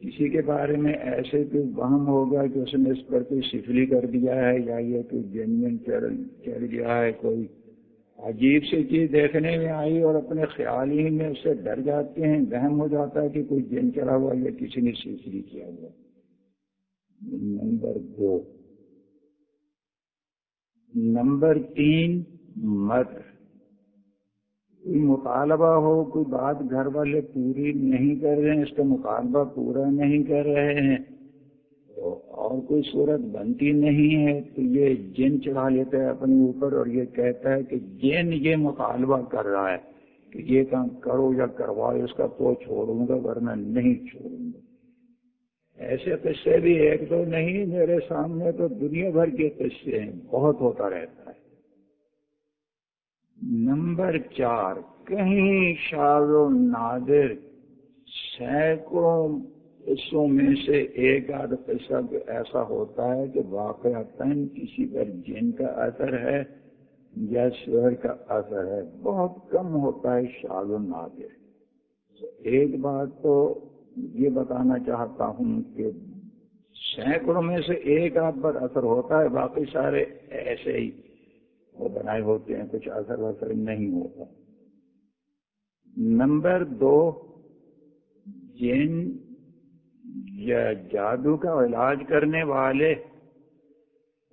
کسی کے بارے میں ایسے کوئی وہم ہوگا کہ اس نے اس پر کوئی سفلی کر دیا ہے یا یہ کوئی جنگن چڑھ گیا ہے، کوئی عجیب سی چیز دیکھنے میں آئی اور اپنے خیال ہی میں اس سے ڈر جاتے ہیں بہم ہو جاتا ہے کہ کوئی جن چڑھا ہوا یا کسی نے سفلی کیا ہوا۔ نمبر دو۔ نمبر تین مت کوئی مطالبہ ہو، کوئی بات گھر والے پوری نہیں کر رہے ہیں، اس کا مطالبہ پورا نہیں کر رہے ہیں، تو اور کوئی صورت بنتی نہیں ہے، تو یہ جن چڑھا لیتا ہے اپنے اوپر اور یہ کہتا ہے کہ جن یہ مطالبہ کر رہا ہے کہ یہ کام کرو یا کرواؤ، اس کا تو چھوڑوں گا ورنہ نہیں چھوڑوں گا۔ ایسے قصے بھی ایک دو نہیں، میرے سامنے تو دنیا بھر کے قصے ہیں، بہت ہوتا رہتا ہے۔ نمبر چار، کہیں شاد و نادر سینکڑوں قصوں میں سے ایک آدھ قصہ ایسا ہوتا ہے کہ واقع کسی پر جن کا اثر ہے یا شہر کا اثر ہے۔ بہت کم ہوتا ہے شاد و نادر۔ ایک بات تو یہ بتانا چاہتا ہوں کہ سینکڑوں میں سے ایک آدھ پر اثر ہوتا ہے، باقی سارے ایسے ہی۔ وہ بنائے ہوتے ہیں، کچھ اثر وثر نہیں ہوتا۔ نمبر دو، جن یا جادو کا علاج کرنے والے،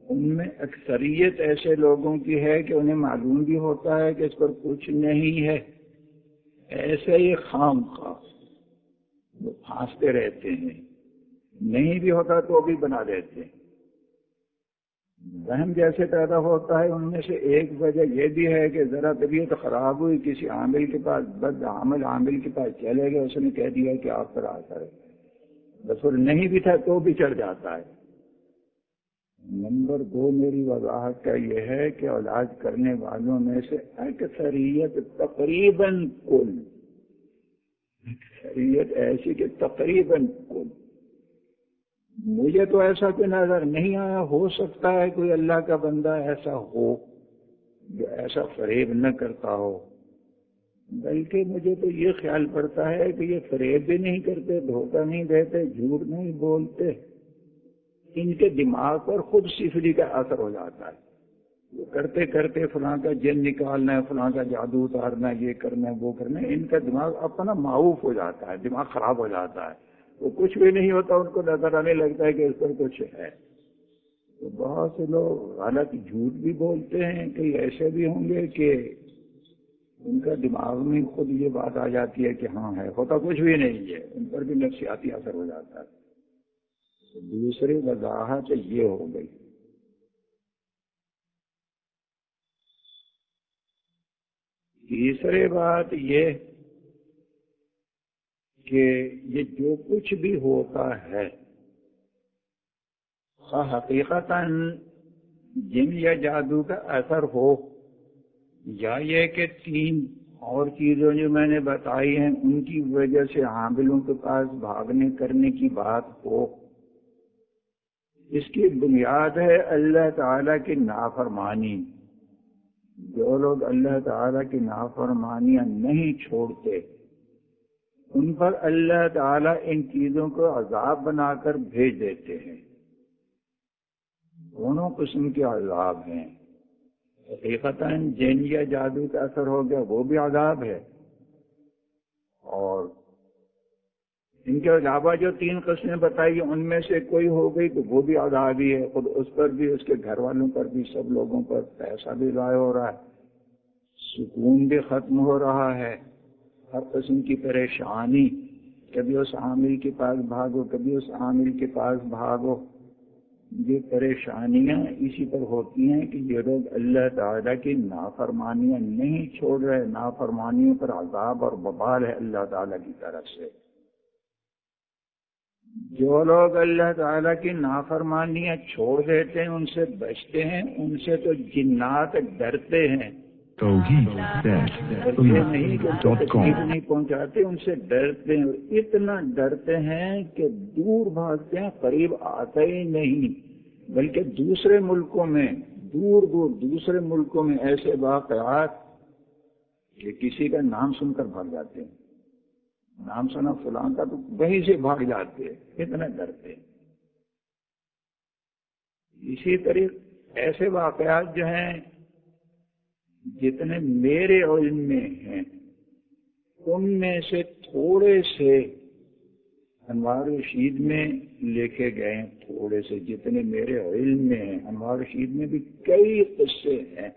ان میں اکثریت ایسے لوگوں کی ہے کہ انہیں معلوم بھی ہوتا ہے کہ اس پر کچھ نہیں ہے۔ ایسے ہی خام خاص وہ پھانستے رہتے ہیں۔ نہیں بھی ہوتا تو بھی بنا دیتے ہیں۔ وہم جیسے پیدا ہوتا ہے، ان میں سے ایک وجہ یہ بھی ہے کہ ذرا طبیعت خراب ہوئی، کسی عامل کے پاس، بد عامل عامل کے پاس چلے گئے، اس نے کہہ دیا کہ آپ پر آتا ہے بس نہیں بھی تھا تو بھی چڑھ جاتا ہے۔ نمبر دو، میری وضاحت کا یہ ہے کہ علاج کرنے والوں میں سے اکثریت تقریباً کل، اکثریت ایسی کہ تقریباً کل۔ مجھے تو ایسا کوئی نظر نہیں آیا، ہو سکتا ہے کوئی اللہ کا بندہ ایسا ہو جو ایسا فریب نہ کرتا ہو۔ بلکہ مجھے تو یہ خیال پڑتا ہے کہ یہ فریب بھی نہیں کرتے، دھوکہ نہیں دیتے، جھوٹ نہیں بولتے۔ ان کے دماغ پر خود سفری کا اثر ہو جاتا ہے۔ وہ کرتے کرتے فلاں کا جن نکالنا ہے، فلاں کا جادو اتارنا ہے، یہ کرنا ہے، وہ کرنا ہے۔ ان کا دماغ اپنا معروف ہو جاتا ہے، دماغ خراب ہو جاتا ہے۔ وہ کچھ بھی نہیں ہوتا، ان کو نظر آنے لگتا ہے کہ اس پر کچھ ہے۔ تو بہت سے لوگ حالانکہ جھوٹ بھی بولتے ہیں، کئی ایسے بھی ہوں گے کہ ان کا دماغ میں خود یہ بات آ جاتی ہے کہ ہاں ہے، ہوتا کچھ بھی نہیں ہے، ان پر بھی نفسیاتی اثر ہو جاتا ہے۔ دوسری وضاحت یہ ہو گئی۔ تیسری بات یہ کہ یہ جو کچھ بھی ہوتا ہے حقیقت جن یا جادو کا اثر ہو، یا یہ کہ تین اور چیزیں جو میں نے بتائی ہیں، ان کی وجہ سے حاملوں کے پاس بھاگنے کرنے کی بات ہو۔ اس کی بنیاد ہے اللہ تعالی کی نافرمانی۔ جو لوگ اللہ تعالی کی نافرمانیاں نہیں چھوڑتے ان پر اللہ تعالی ان چیزوں کو عذاب بنا کر بھیج دیتے ہیں۔ دونوں قسم کے عذاب ہیں۔ حقیقت جین یا جادو کا اثر ہو گیا، وہ بھی عذاب ہے۔ اور ان کے علاوہ جو تین قسمیں بتائی، ان میں سے کوئی ہو گئی تو وہ بھی عذاب ہی ہے۔ خود اس پر بھی، اس کے گھر والوں پر بھی، سب لوگوں پر پیسہ بھی ضائع ہو رہا ہے۔ سکون بھی ختم ہو رہا ہے۔ ہر قسم کی پریشانی، کبھی اس عامل کے پاس بھاگو، کبھی اس عامل کے پاس بھاگو۔ یہ پریشانیاں اسی پر ہوتی ہیں کہ یہ لوگ اللہ تعالیٰ کی نافرمانیاں نہیں چھوڑ رہے، نافرمانیوں پر عذاب اور ببال ہے اللہ تعالیٰ کی طرف سے۔ جو لوگ اللہ تعالیٰ کی نافرمانیاں چھوڑ دیتے ہیں، ان سے بچتے ہیں، ان سے تو جنات ڈرتے ہیں۔ نہیں پہنچاتے، ان سے ڈرتے ہیں۔ اتنا ڈرتے ہیں کہ دور بھاگتے ہیں، قریب آتے ہی نہیں۔ بلکہ دوسرے ملکوں میں، دور دور دوسرے ملکوں میں ایسے واقعات کہ کسی کا نام سن کر بھاگ جاتے ہیں۔ نام سنا فلاں کا تو وہیں سے بھاگ جاتے ہیں۔ اتنا ڈرتے ہیں۔ اسی طرح ایسے واقعات جو ہیں جتنے میرے علم میں ہیں، ان میں سے تھوڑے سے انوار رشید میں لے کے گئے تھوڑے سے جتنے میرے علم میں ہیں۔ انوار رشید میں بھی کئی قصے ہیں۔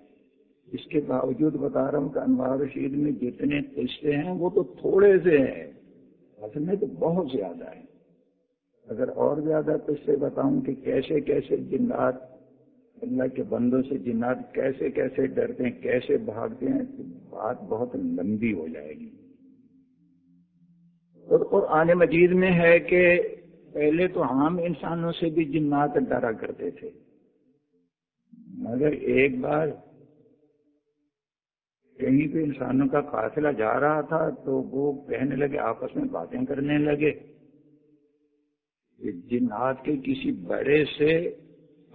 اس کے باوجود بتا رہا ہوں کہ انوار رشید میں جتنے قصے ہیں، وہ تو تھوڑے سے ہیں، اصل میں تو بہت زیادہ ہیں۔ اگر اور زیادہ قصے بتاؤں کہ کیسے کیسے جنات اللہ کے بندوں سے جنات کیسے کیسے ڈرتے ہیں، کیسے بھاگتے ہیں بات بہت لمبی ہو جائے گی۔ اور قرآن مجید میں ہے کہ پہلے تو عام انسانوں سے بھی جنات ڈرا کرتے تھے۔ مگر ایک بار کہیں پہ انسانوں کا فاصلہ جا رہا تھا تو وہ کہنے لگے، آپس میں باتیں کرنے لگے جنات کے کسی بڑے سے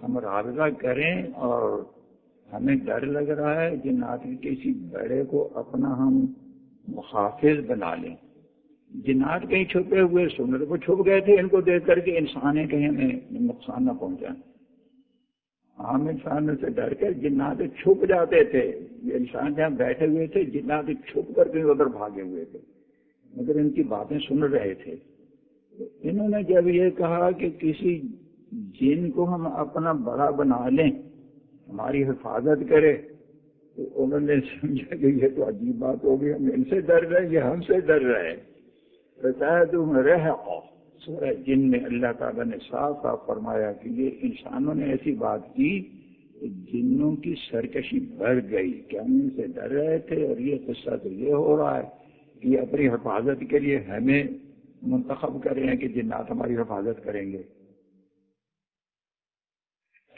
ہم رابطہ کریں اور ہمیں ڈر لگ رہا ہے جنات کے کسی بڑے کو اپنا ہم محافظ بنا لیں۔ جنات کہیں چھپے ہوئے سنر کو چھپ گئے تھے، ان کو دیکھ کر کے انسانیں کہیں ہمیں نقصان نہ پہنچائیں۔ عام انسانوں سے ڈر کر جنات چھپ جاتے تھے۔ یہ انسان جہاں بیٹھے ہوئے تھے، جنات چھپ کر کے ادھر بھاگے ہوئے تھے۔ مگر ان کی باتیں سن رہے تھے۔ انہوں نے جب یہ کہا کہ کسی جن کو ہم اپنا بڑا بنا لیں، ہماری حفاظت کرے، تو انہوں نے سمجھا کہ یہ تو عجیب بات ہوگی ہم ان سے ڈر رہے یہ ہم سے ڈر رہے بتایا تم رہ سورہ جن میں اللہ تعالیٰ نے صاف صاف فرمایا کہ یہ انسانوں نے ایسی بات کی جنوں کی سرکشی بڑھ گئی، کہ ہم ان سے ڈر رہے تھے اور یہ قصہ تو یہ ہو رہا ہے کہ یہ اپنی حفاظت کے لیے ہمیں منتخب کر رہے ہیں کہ جنات ہماری حفاظت کریں گے۔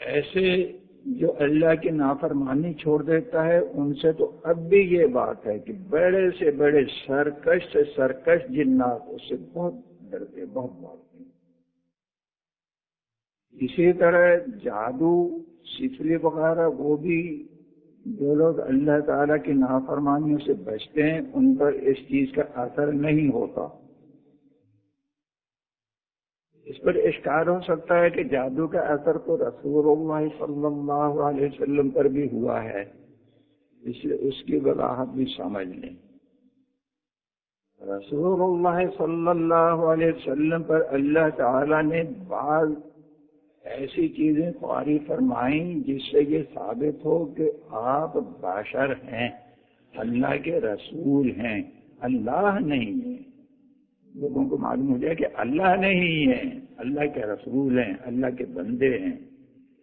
ایسے جو اللہ کی نافرمانی چھوڑ دیتا ہے، ان سے تو اب بھی یہ بات ہے کہ بڑے سے بڑے سرکش سے سرکش جنات اس سے بہت ڈرتے، بہت مارتے اسی طرح جادو سفری وغیرہ، وہ بھی جو لوگ اللہ تعالیٰ کی نافرمانیوں سے بچتے ہیں، ان پر اس چیز کا اثر نہیں ہوتا۔ اس پر اشکار ہو سکتا ہے کہ جادو کا اثر تو رسول اللہ صلی اللہ علیہ وسلم پر بھی ہوا ہے اس لیے اس کی وضاحت بھی سمجھ لیں۔ رسول اللہ صلی اللہ علیہ وسلم پر اللہ تعالی نے بعض ایسی چیزیں خواری فرمائیں جس سے یہ ثابت ہو کہ آپ باشر ہیں، اللہ کے رسول ہیں، اللہ نہیں ہے لوگوں کو معلوم ہو جائے کہ اللہ نہیں ہے، اللہ کے رسول ہیں، اللہ کے بندے ہیں۔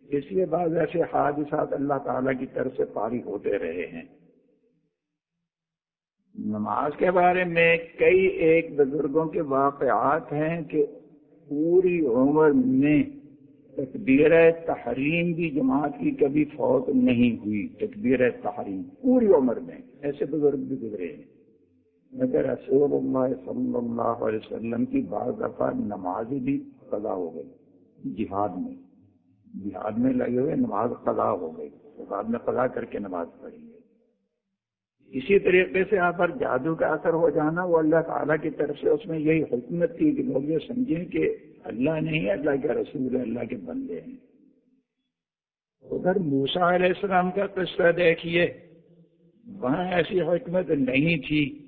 اس لیے بعض ایسے حادثات اللہ تعالی کی طرف سے پاری ہوتے رہے ہیں۔ نماز کے بارے میں کئی ایک بزرگوں کے واقعات ہیں کہ پوری عمر میں تکبیر تحریم بھی جماعت کی کبھی فوت نہیں ہوئی، تکبیر تحریم پوری عمر میں ایسے بزرگ بھی گزرے ہیں۔ مگر رسول اللہ صلی اللہ علیہ وسلم کی بعض دفعہ نماز بھی قضا ہو گئی، جہاد میں۔ جہاد میں لگے ہوئے نماز قضا ہو گئی، بعد میں قضا کر کے نماز پڑھی گئی۔ اسی طریقے سے آپ پر جادو کا اثر ہو جانا، وہ اللہ تعالیٰ کی طرف سے اس میں یہی حکمت تھی کہ لوگ یہ سمجھیں کہ اللہ نہیں، اللہ کے رسول اللہ کے بندے ہیں۔ ادھر موسا علیہ السلام کا قصہ دیکھیے، وہاں ایسی حکمت نہیں تھی۔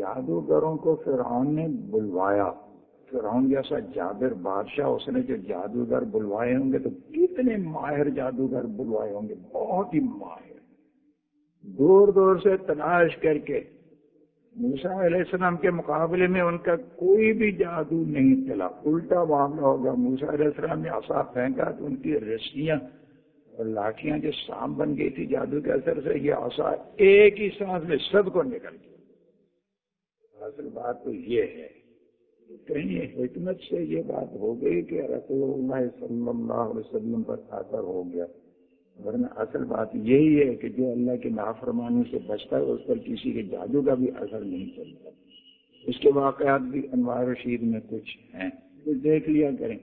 جادوگروں کو فرعون نے بلوایا۔ فرعون جیسا جابر بادشاہ، اس نے جو جادوگر بلوائے ہوں گے تو کتنے ماہر جادوگر بلوائے ہوں گے، بہت ہی ماہر۔ دور دور سے تلاش کر کے موسا علیہ السلام کے مقابلے میں ان کا کوئی بھی جادو نہیں چلا۔ الٹا معاملہ ہوگا موسا علیہ السلام نے آسا پھینکا تو ان کی رسیاں اور لاٹیاں جو سام بن گئی تھی جادو کے اثر سے، یہ آسا ایک ہی سانس میں سب کو نکل گیا۔ اصل بات تو یہ ہے کہیں حکمت سے یہ بات ہو گئی کہ رسول اللہ صلی اللہ علیہ وسلم پر اثر ہو گیا۔ ورنہ اصل بات یہی ہے کہ جو اللہ کے نافرمانی سے بچتا ہے، اس پر کسی کے جادو کا بھی اثر نہیں چلتا۔ اس کے واقعات بھی انوار رشید میں کچھ ہیں۔ دیکھ لیا کریں۔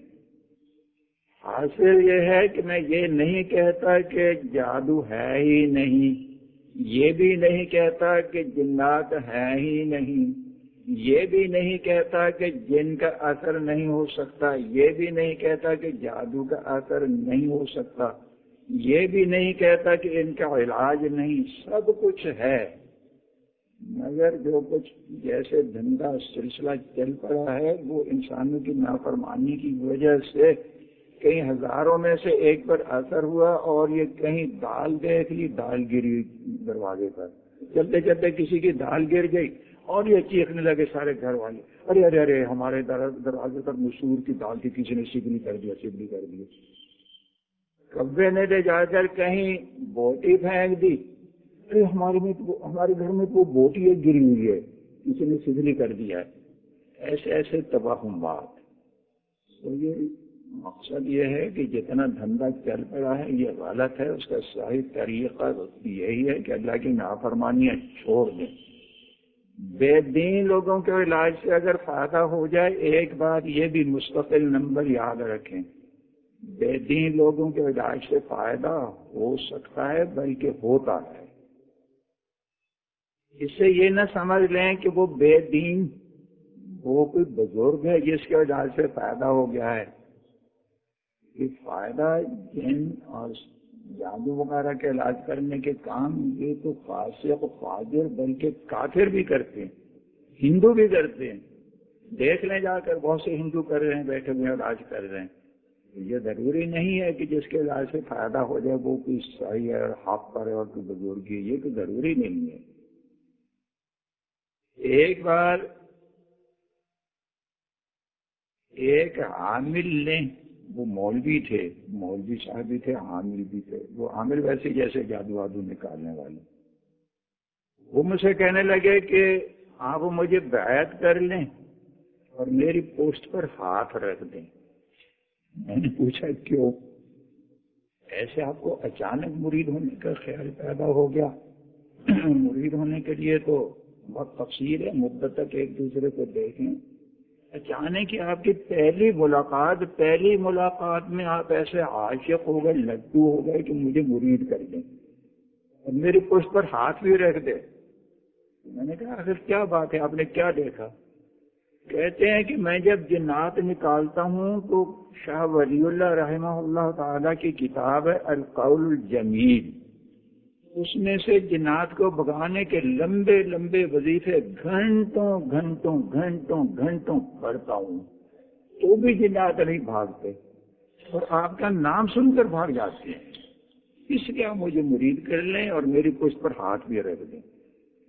حاصل یہ ہے کہ میں یہ نہیں کہتا کہ جادو ہے ہی نہیں، یہ بھی نہیں کہتا کہ جنات ہے ہی نہیں۔ یہ بھی نہیں کہتا کہ جن کا اثر نہیں ہو سکتا، یہ بھی نہیں کہتا کہ جادو کا اثر نہیں ہو سکتا، یہ بھی نہیں کہتا کہ ان کا علاج نہیں، سب کچھ ہے۔ مگر جو کچھ جیسے دھندا سلسلہ چل پڑا ہے، وہ انسانوں کی نافرمانی کی وجہ سے کئی ہزاروں میں سے ایک پر اثر ہوا اور یہ کہیں دال دیکھ لی، دال گری دروازے پر۔ چلتے چلتے کسی کی دال گر گئی۔ اور یہ چیخنے لگے سارے گھر والے۔ ارے ارے ارے، ہمارے دروازے پر مسور کی دال کی کسی نے سگنی کر دیا سگنی کر دیا کبے نے لے جا کر کہیں بوٹی پھینک دی۔ ارے، ہمارے میں ہمارے گھر میں تو بوٹی ایک گری ہوئی ہے۔ کسی نے سدھلی کر دیا ہے۔ ایسے ایسے تباہ بات تو یہ مقصد یہ ہے کہ جتنا دھندا چل پڑا ہے، یہ غلط ہے۔ اس کا صحیح طریقہ یہی ہے کہ اللہ کی نافرمانیاں چھوڑ دیں۔ بے دین لوگوں کے علاج سے اگر فائدہ ہو جائے، ایک بات یہ بھی مستقل نمبر یاد رکھیں۔ بے دین لوگوں کے علاج سے فائدہ ہو سکتا ہے، بلکہ ہوتا ہے۔ اس سے یہ نہ سمجھ لیں کہ وہ بے دین، وہ کوئی بزرگ ہے جس کے علاج سے فائدہ ہو گیا ہے۔ یہ فائدہ جن اور جادو وغیرہ کے علاج کرنے کے کام یہ تو فاسق فاجر بلکہ کافر بھی کرتے ہیں، ہندو بھی کرتے ہیں۔ دیکھ لیں جا کر، بہت سے ہندو کر رہے ہیں، بیٹھے ہوئے علاج کر رہے ہیں۔ یہ ضروری نہیں ہے کہ جس کے علاج سے فائدہ ہو جائے، وہ کوئی صحیح ہے اور ہاتھ پر ہے اور کوئی بزرگی یہ تو ضروری نہیں ہے۔ ایک بار ایک عامل نے وہ مولوی تھے، مولوی صاحب بھی تھے عامل بھی تھے۔ وہ عامل ویسے جیسے جادو وادو نکالنے والے۔ وہ مجھ سے کہنے لگے کہ آپ مجھے بیعت کر لیں اور میری پوسٹ پر ہاتھ رکھ دیں۔ میں نے پوچھا کیوں؟ ایسے آپ کو اچانک مرید ہونے کا خیال پیدا ہو گیا۔ مرید ہونے کے لیے تو بہت تفصیل ہے، مدت تک ایک دوسرے کو دیکھیں۔ اچانک ہی آپ کی پہلی ملاقات پہلی ملاقات میں آپ ایسے عاشق ہو گئے، لڈو ہو گئے کہ مجھے مرید کر دیں۔ اور میری پشت پر ہاتھ بھی رکھ دے میں نے کہا، آخر کیا بات ہے؟ آپ نے کیا دیکھا؟ کہتے ہیں کہ میں جب جنات نکالتا ہوں تو شاہ ولی اللہ رحمہ اللہ تعالی کی کتاب ہے القول الجمیل۔ اس میں سے جنات کو بگانے کے لمبے لمبے وظیفے گھنٹوں گھنٹوں گھنٹوں گھنٹوں پڑھتا ہوں۔ تو بھی جنات نہیں بھاگتے اور آپ کا نام سن کر بھاگ جاتے ہیں۔ اس لیے آپ مجھے مرید کر لیں اور میری پشت پر ہاتھ بھی رکھ دیں۔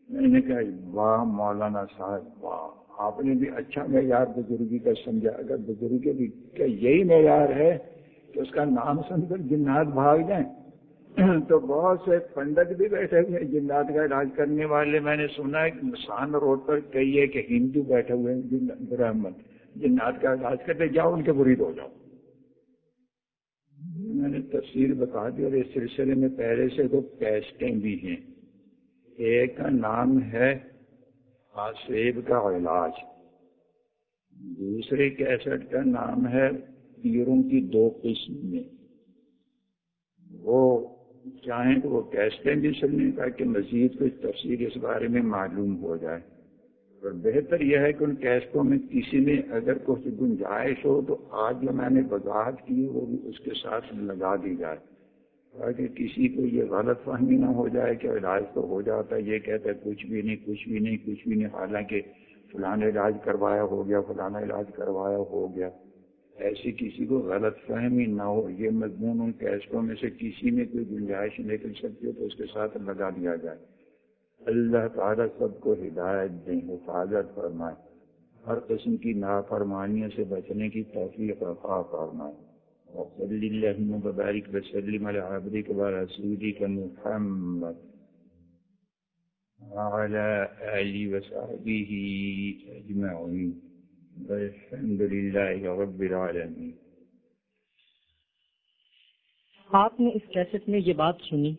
میں نے کہا، واہ مولانا صاحب، واہ، آپ نے بھی اچھا معیار بزرگی کا سمجھا۔ اگر بزرگی بھی کیا یہی معیار ہے کہ اس کا نام سن کر جنات بھاگ جائیں تو بہت سے پنڈت بھی بیٹھے ہوئے جنات کا علاج کرنے والے۔ میں نے سنا ہے کہ مسان روڈ پر کئی ہے کہ ہندو بیٹھے ہوئے ہیں برہمن۔ جنات کا علاج کرتے جاؤ، ان کے برید ہو جاؤ۔ میں نے تفصیل بتا دی اور اس سلسلے میں پہلے سے تو کیسٹیں بھی ہیں۔ ایک کا نام ہے آسیب کا علاج۔ دوسرے کیسٹ کا نام ہے پیروں کی دو قسم میں وہ چاہیں تو وہ کیسٹیں بھی سننے تاکہ مزید کچھ تفصیل اس بارے میں معلوم ہو جائے۔ اور بہتر یہ ہے کہ ان کیسٹوں میں کسی میں اگر کچھ گنجائش ہو تو آج جو میں نے وضاحت کی وہ بھی اس کے ساتھ لگا دی جائے۔ تاکہ کسی کو یہ غلط فہمی نہ ہو جائے کہ علاج تو ہو جاتا ہے، یہ کہتا ہے کچھ بھی نہیں، کچھ بھی نہیں، کچھ بھی نہیں، حالانکہ فلانا علاج کروایا ہو گیا فلانا علاج کروایا ہو گیا۔ ایسی کسی کو غلط فہمی نہ ہو، یہ مضمون ان کیسٹوں میں سے کسی میں کوئی گنجائش نکل سکتی ہو تو اس کے ساتھ لگا دیا جائے۔ اللہ تعالیٰ سب کو ہدایت دیں حفاظت فرمائے، ہر قسم کی نافرمانیوں سے بچنے کی توفیق عطا فرمائے۔ وصلی اللہم وبارک وسلم علی عبدک و رسولک محمد وعلى آله وصحبه أجمعين۔ والحمد لله رب العالمين. آپ نے اس کیسٹ میں یہ بات سنی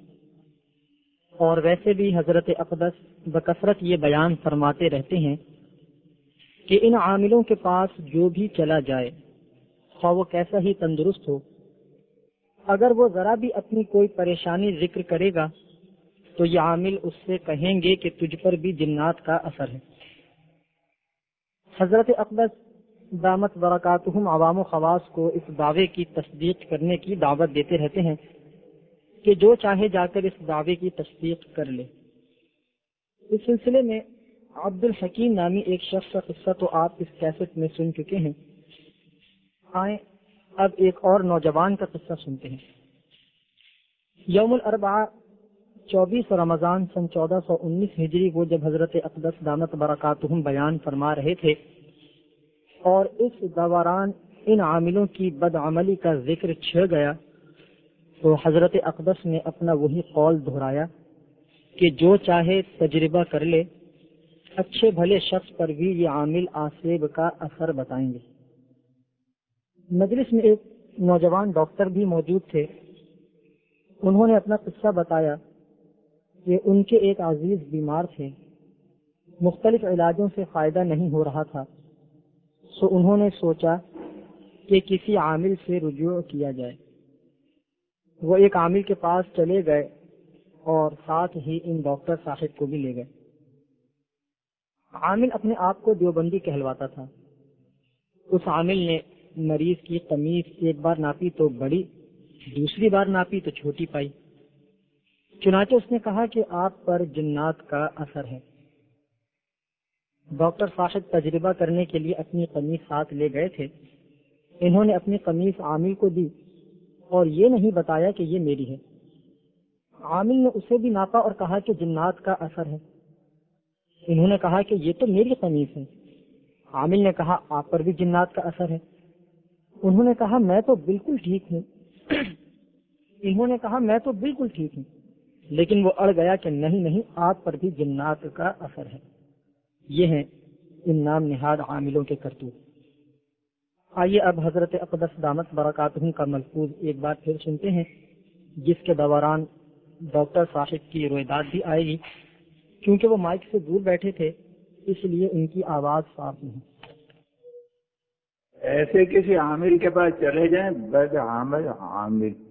اور ویسے بھی حضرت اقدس بکثرت یہ بیان فرماتے رہتے ہیں کہ ان عاملوں کے پاس جو بھی چلا جائے، خواہ وہ کیسا ہی تندرست ہو، اگر وہ ذرا بھی اپنی کوئی پریشانی ذکر کرے گا تو یہ عامل اس سے کہیں گے کہ تجھ پر بھی جنات کا اثر ہے۔ حضرت اقدس دامت برکاتہم عوام و خواص کو اس دعوے کی تصدیق کرنے کی دعوت دیتے رہتے ہیں کہ جو چاہے جا کر اس دعوے کی تصدیق کر لے۔ اس سلسلے میں عبد الحکیم نامی ایک شخص کا قصہ تو آپ اس کیسٹ میں سن چکے ہیں۔ آئیں، اب ایک اور نوجوان کا قصہ سنتے ہیں۔ یوم الاربعاء چوبیس رمضان سن چودہ سو انیس ہجری وہ جب حضرت اقدس دامت برکاتہم بیان فرما رہے تھے اور اس دوران ان عاملوں کی بدعملی کا ذکر چھڑ گیا تو حضرت اقدس نے اپنا وہی قول دہرایا کہ جو چاہے تجربہ کر لے، اچھے بھلے شخص پر بھی یہ عامل آسیب کا اثر بتائیں گے۔ مجلس میں ایک نوجوان ڈاکٹر بھی موجود تھے، انہوں نے اپنا قصہ بتایا کہ ان کے ایک عزیز بیمار تھے۔ مختلف علاجوں سے فائدہ نہیں ہو رہا تھا۔ سو انہوں نے سوچا کہ کسی عامل سے رجوع کیا جائے۔ وہ ایک عامل کے پاس چلے گئے اور ساتھ ہی ان ڈاکٹر صاحب کو بھی لے گئے۔ عامل اپنے آپ کو دیوبندی کہلواتا تھا۔ اس عامل نے مریض کی قمیض ایک بار ناپی تو بڑی، دوسری بار ناپی تو چھوٹی پائی۔ چنانچہ اس نے کہا کہ آپ پر جنات کا اثر ہے۔ ڈاکٹر صاحب تجربہ کرنے کے لیے اپنی قمیض ساتھ لے گئے تھے۔ انہوں نے اپنی قمیض عامل کو دی اور یہ نہیں بتایا کہ یہ میری ہے۔ عامل نے اسے بھی ناپا اور کہا کہ جنات کا اثر ہے۔ انہوں نے کہا کہ یہ تو میری قمیض ہے۔ عامل نے کہا آپ پر بھی جنات کا اثر ہے۔ انہوں نے کہا میں تو بالکل ٹھیک ہوں۔ انہوں نے کہا میں تو بالکل ٹھیک ہوں۔ لیکن وہ اڑ گیا کہ نہیں نہیں، آپ پر بھی جنات کا اثر ہے۔ یہ ہیں ان نام نہاد عاملوں کے کرتوت۔ آئیے اب حضرت اقدس دامت برکاتہم کا ملفوظ ایک بار پھر سنتے ہیں، جس کے دوران ڈاکٹر صاحب کی رویداد بھی آئے گی۔ کیونکہ وہ مائک سے دور بیٹھے تھے، اس لیے ان کی آواز صاف نہیں۔ ایسے کسی عامل کے پاس چلے جائیں؟ بد عامل عامل۔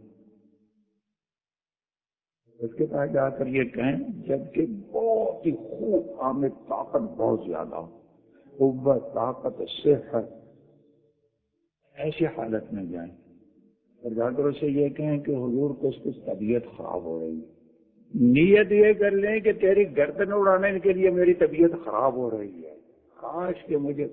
اس کے پاس جا کر یہ کہیں، جبکہ بہت ہی خوب عامل طاقت بہت زیادہ ہو۔ قوت، طاقت، صحت۔ ایسی حالت میں جائیں۔ اور جا کر اسے یہ کہیں کہ حضور کو اس کی طبیعت خراب ہو رہی ہے۔ نیت یہ کر لیں کہ تیری گردن اڑانے کے لیے میری طبیعت خراب ہو رہی ہے۔ کاش کہ مجھے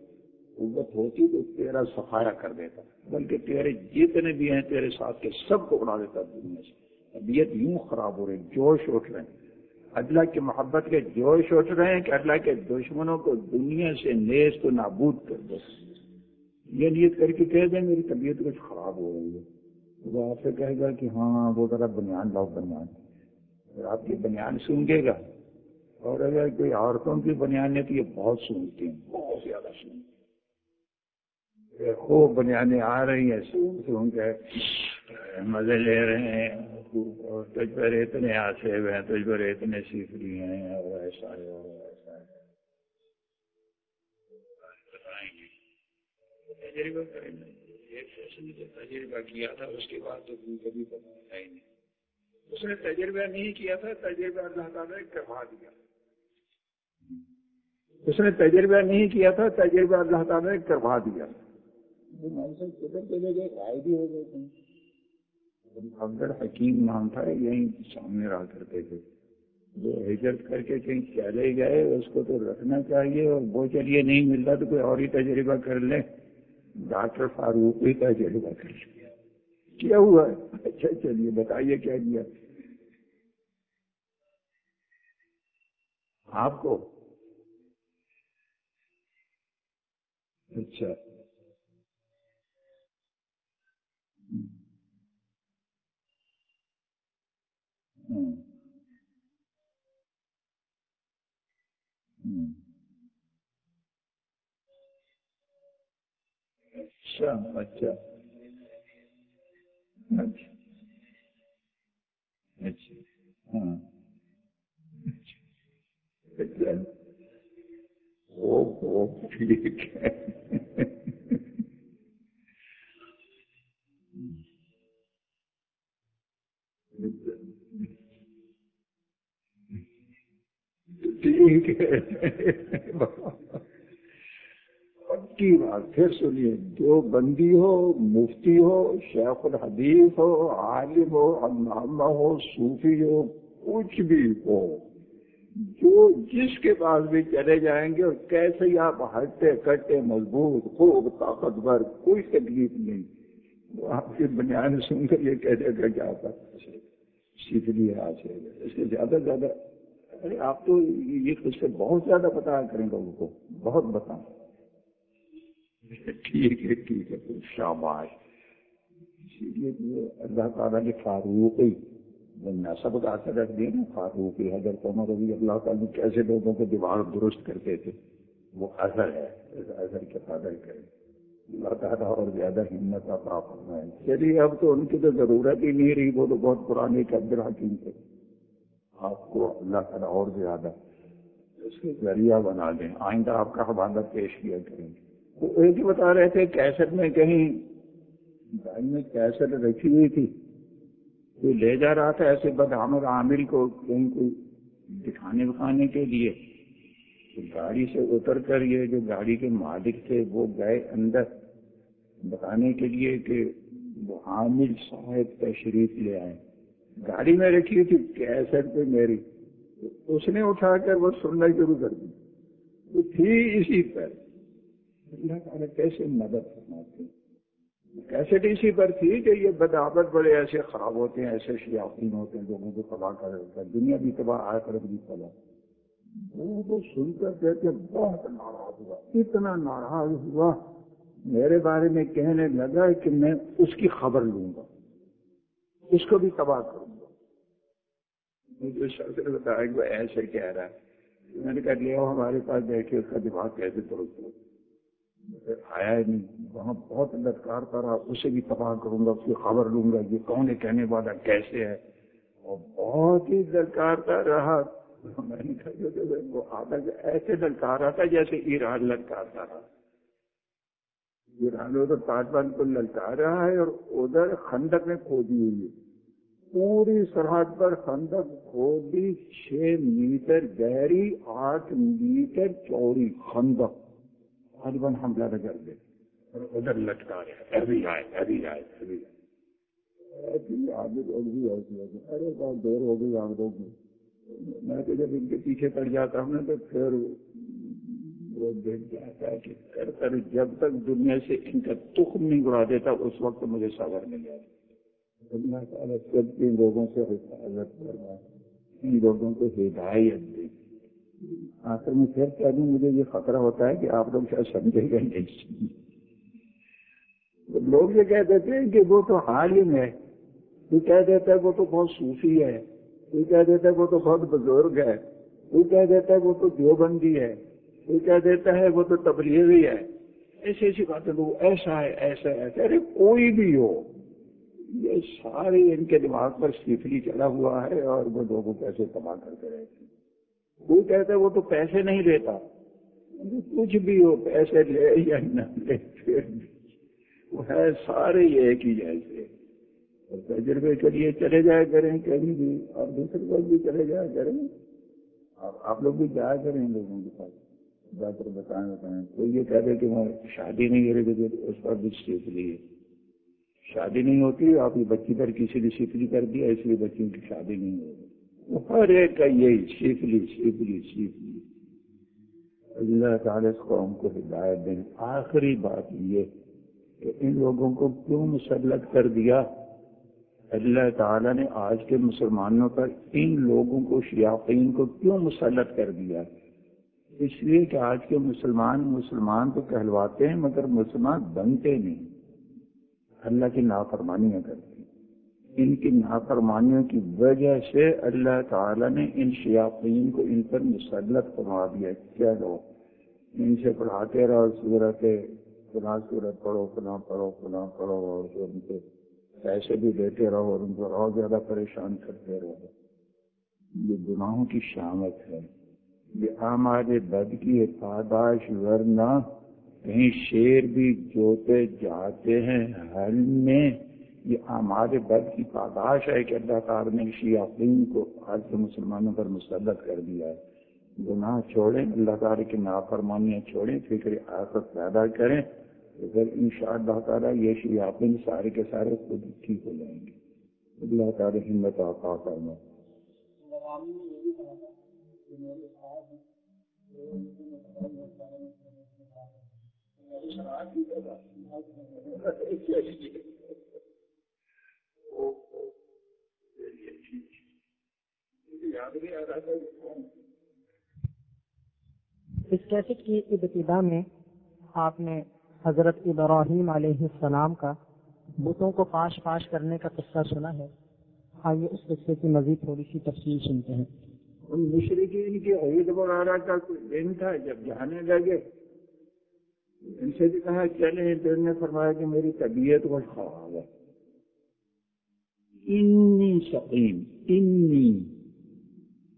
قوت ہوتی تو تیرا سفایا کر دیتا، بلکہ تیرے جتنے بھی ہیں تیرے ساتھ کے سب کو اڑا دیتا دنیا سے۔ طبیعت یوں خراب ہو رہی جوش اٹھ رہے ہیں۔ اللہ کی محبت کے جوش اٹھ رہے ہیں کہ اللہ کے دشمنوں کو دنیا سے نیز تو نابود کر دو یہ نیت کر کے کہہ دیں، میری طبیعت کچھ خراب ہو رہی ہے۔ وہ آپ سے کہے گا کہ ہاں وہ ذرا بنیان لاؤ، بنیان۔ آپ کی بنیان سونگے گا۔ اور اگر کوئی عورتوں کی بنیاد ہے تو یہ بہت سنتی ہیں، بہت زیادہ سنتی خوب بنیادیں آ رہی ہیں سون سون کے مزے لے رہے ہیں، اور تجھ پر اتنے آسے ہیں، تجھ پر اتنے سیکھ ہیں، اور ایسا ہے اور ایسا ہے تجربہ کریں گے۔ تجربہ کیا تھا، اس کے بعد تو کبھی پتا ہی نہیں۔ اس نے تجربہ نہیں کیا تھا، تجربہ اللہ تعالیٰ نے کروا دیا۔ اس نے تجربہ نہیں کیا تھا، تجربہ اللہ تعالیٰ نے کروا دیا۔ چلے گئے رائے بھی ہو گئے تھے افضل حکیم نام تھا، یہیں سامنے رہا کرتے تھے۔ جو ہجرت کر کے کہیں چلے گئے، اس کو تو رکھنا چاہیے اور وہ چلیے، نہیں ملتا تو کوئی اور ہی تجربہ کر لیں ڈاکٹر فاروق ہی تجربہ کر لیا۔ کیا ہوا؟ اچھا چلیے، بتائیے کیا کیا۔ آپ کو؟ اچھا۔ اچھا اچھا اچھا اچھا ہاں اچھا وہ ٹھیک ہے ٹھیک ہے۔ پکی بات، پھر سنیے، جو بندی ہو، مفتی ہو، شیخ الحدیث ہو، عالم ہو، علامہ ہو، صوفی ہو، کچھ بھی ہو، جو جس کے پاس بھی چلے جائیں گے، اور کیسے ہی آپ ہٹتے کٹے مضبوط، خوب طاقتور، کوئی تکلیف نہیں۔ وہ آپ کی بنیاد سن کر یہ کہہ دے گا کیا سیکھ لیے آج سے زیادہ زیادہ ارے آپ تو یہ خود سے بہت زیادہ بتایا کریں لوگوں کو بہت بتائیں ٹھیک ہے ٹھیک ہے شاباش اسی لیے اللہ تعالیٰ نے فاروق ہی سب کا اثر رکھ دیا نا۔ فاروق حضرت عمر رضی اللہ تعالیٰ نے کیسے لوگوں کے دماغ درست کرتے تھے۔ وہ اثر ہے اثر کے قدر کرے اللہ تعالیٰ اور زیادہ ہمت عطا فرمائے۔ چلیے اب تو ان کی تو ضرورت ہی نہیں رہی وہ تو بہت پرانے عبد الحکیم تھے۔ آپ کو اللہ تعالیٰ اور زیادہ اس کے ذریعہ بنا دیں۔ آئندہ آپ کا حوالہ پیش کیا کریں گے۔ وہ ایک ہی بتا رہے تھے کیسٹ میں کہیں گاڑی میں کیسٹ رکھی ہوئی تھی۔ کوئی لے جا رہا تھا ایسے بدعمر عامل کو کہیں کوئی دکھانے بکھانے کے لیے۔ گاڑی سے اتر کر یہ جو گاڑی کے مالک تھے وہ گئے اندر۔ بتانے کے لیے کہ وہ عامل صاحب تشریف لے آئے۔ گاڑی میں رکھی تھی کیسٹ پہ میری۔ اس نے اٹھا کر وہ سننا شروع کر دی۔ وہ تھی اسی پر۔ اللہ تعالیٰ کیسے مدد فرماتے کیسٹ اسی پر تھی کہ یہ بدعبت بڑے ایسے خراب ہوتے ہیں، ایسے شیاطین ہوتے ہیں لوگوں کو تباہ کر دیتا ہے دنیا بھی تباہ آیا کر بھی تباہ۔ وہ تو سن کر کہتے بہت ناراض ہوا۔ اتنا ناراض ہوا۔ میرے بارے میں کہنے لگا کہ میں اس کی خبر لوں گا۔ اس کو بھی تباہ کروں گا۔ مجھے شخص نے بتایا کہ وہ ایسے کہہ رہا ہے، میں نے کہا لے ہمارے پاس بیٹھے اس کا دماغ کیسے درست ہو آیا ہی نہیں، وہاں بہت لٹکارتا رہا، اسے بھی تباہ کروں گا، اس کی خبر لوں گا، یہ کون ہے، کہنے والا کیسے ہے؟ اور بہت ہی لٹکارتا رہا۔ میں نے کہا وہ آتا ایسے لٹکار رہا تھا جیسے ایران لٹکارتا رہا۔ ایران ادھر طالبان کو للکا رہا ہے اور ادھر خندق میں کھودی ہوئی ہے۔ پوری سرحد پر خندق کھودی چھ میٹر گہری آٹھ میٹر چوڑی خندق۔ طالبان حملہ نہ کر دے اور ادھر لٹکا رہے ابھی آئے ابھی آئے ابھی آئے۔ ارے بہت دیر ہو گئی آپ لوگ میں تو جب ان کے پیچھے پڑ جاتا ہوں نا تو پھر وہ دیکھ جاتا ہے کہ کر کر جب تک دنیا سے ان کا تخم نہیں اڑا دیتا، اس وقت مجھے صبر نہیں آتا اللہ تعالیٰ سب کے لوگوں سے حفاظت کرنا ان لوگوں کو ہدایت دے۔ آخر میں پھر کہہ دوں؟ مجھے یہ خطرہ ہوتا ہے کہ آپ لوگ شاید سمجھے گا نہیں۔ لوگ یہ کہہ دیتے ہیں کہ وہ تو عالم ہے۔ کوئی کہہ دیتا ہے وہ تو بہت صوفی ہے۔ کوئی کہہ دیتا ہے وہ تو بہت بزرگ ہے۔ کوئی کہہ دیتا ہے وہ تو دیوبندی ہے۔ کوئی کہہ دیتا ہے، وہ تو تبلیغی ہے۔ ایسی ایسی باتیں وہ ایسا ہے ایسا ہے۔ ایسا ارے کوئی بھی ہو، یہ سارے ان کے دماغ پر سیفلی چلا ہوا ہے اور وہ لوگوں کو ایسے تباہ کرتے رہتے ہیں۔ کوئی کہتا ہے، وہ تو پیسے نہیں لیتا کچھ بھی ہو، پیسے لے یا نہ لے، پھر بھی۔ وہ ہے، سارے یہ ایک ہی جیسے تجربے کے لیے چلے جایا کریں کہیں بھی۔ اور دوسرے لوگ بھی چلے جایا کریں۔ اور آپ لوگ بھی جایا کریں لوگوں کے پاس۔ جا کر بتائیں بتائیں کوئی یہ کہہ دے کہ میں شادی نہیں کرے گی اس پر بھی سیکھ لیے شادی نہیں ہوتی، آپ کی بچی پر کسی نے سیکھلی کر دیا، اس لیے بچیوں کی شادی نہیں ہوگی ہر ایک کا یہی سیکھ لی سیکھ لی اللہ تعالیٰ اس قوم کو ہدایت دیں آخری بات یہ کہ ان لوگوں کو کیوں مسلط کر دیا؟ اللہ تعالیٰ نے آج کے مسلمانوں پر ان لوگوں کو شیاقین کو کیوں مسلط کر دیا؟ اس لیے کہ آج کے مسلمان مسلمان تو کہلواتے ہیں، مگر مسلمان بنتے نہیں۔ اللہ کی نافرمانیاں کرتے ہیں۔ ان کی نافرمانیوں کی وجہ سے اللہ تعالیٰ نے ان شیاقین کو ان پر مسلط کروا دیا۔ کیا لو ان سے پڑھاتے رہو صورت فلاں صورت پڑھو، فلاں پڑھو فلاں پڑھو، اور ان کے پیسے بھی دیتے رہو اور ان کو اور زیادہ پریشان کرتے رہو۔ یہ گناہوں کی شامت ہے۔ یہ ہمارے بد کی پاداش ورنہ کہیں شیر بھی جوتے جاتے ہیں حل میں۔ یہ ہمارے بد کی پاداش ہے کہ اللہ تعالیٰ نے شیعین کو آج کے مسلمانوں پر مسلط کر دیا ہے۔ گناہ چھوڑیں، اللہ تعالیٰ کی نافرمانیاں چھوڑیں، فکر آفت پیدا کریں۔ تو پھر ان شاء اللہ تعالیٰ یہ شیعین سارے کے سارے خود ٹھیک ہو جائیں گے۔ اللہ تعالیٰ ہمت آفا کرنا اس کیسٹ کی ابتدا میں آپ نے حضرت ابراہیم علیہ السلام کا بتوں کو پاش پاش کرنے کا قصہ سنا ہے۔ آئیے اس قصے کی مزید تھوڑی سی تفصیل سنتے ہیں۔ ان مشرقین کی عید وغیرہ کا کوئی دن تھا، جب جانے لگے۔ ان سے بھی کہا، چلے، تو انہوں نے فرمایا کہ میری طبیعت کو خراب ہے۔ انی سقیم انی۔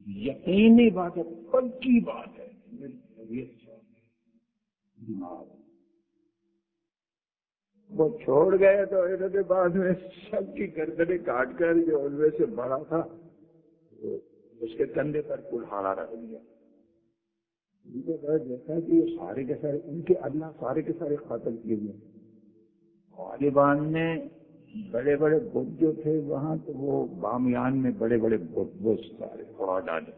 یقینی بات ہے، پکی بات ہے۔ میری طبیعت وہ چھوڑ گئے تو انہوں نے بعد میں سب کی گردنیں کاٹ کر جو ان میں سے بڑا تھا اس کے کندھے پر کلہاڑا رکھ دیا۔ دیکھا کہ یہ سارے کے سارے، ان کے اللہ سارے کے سارے قاتل کیے ہوئے طالبان نے بڑے بڑے بت جو تھے وہاں، تو وہ بامیان میں بڑے بڑے بت بت سارے اڑا ڈالے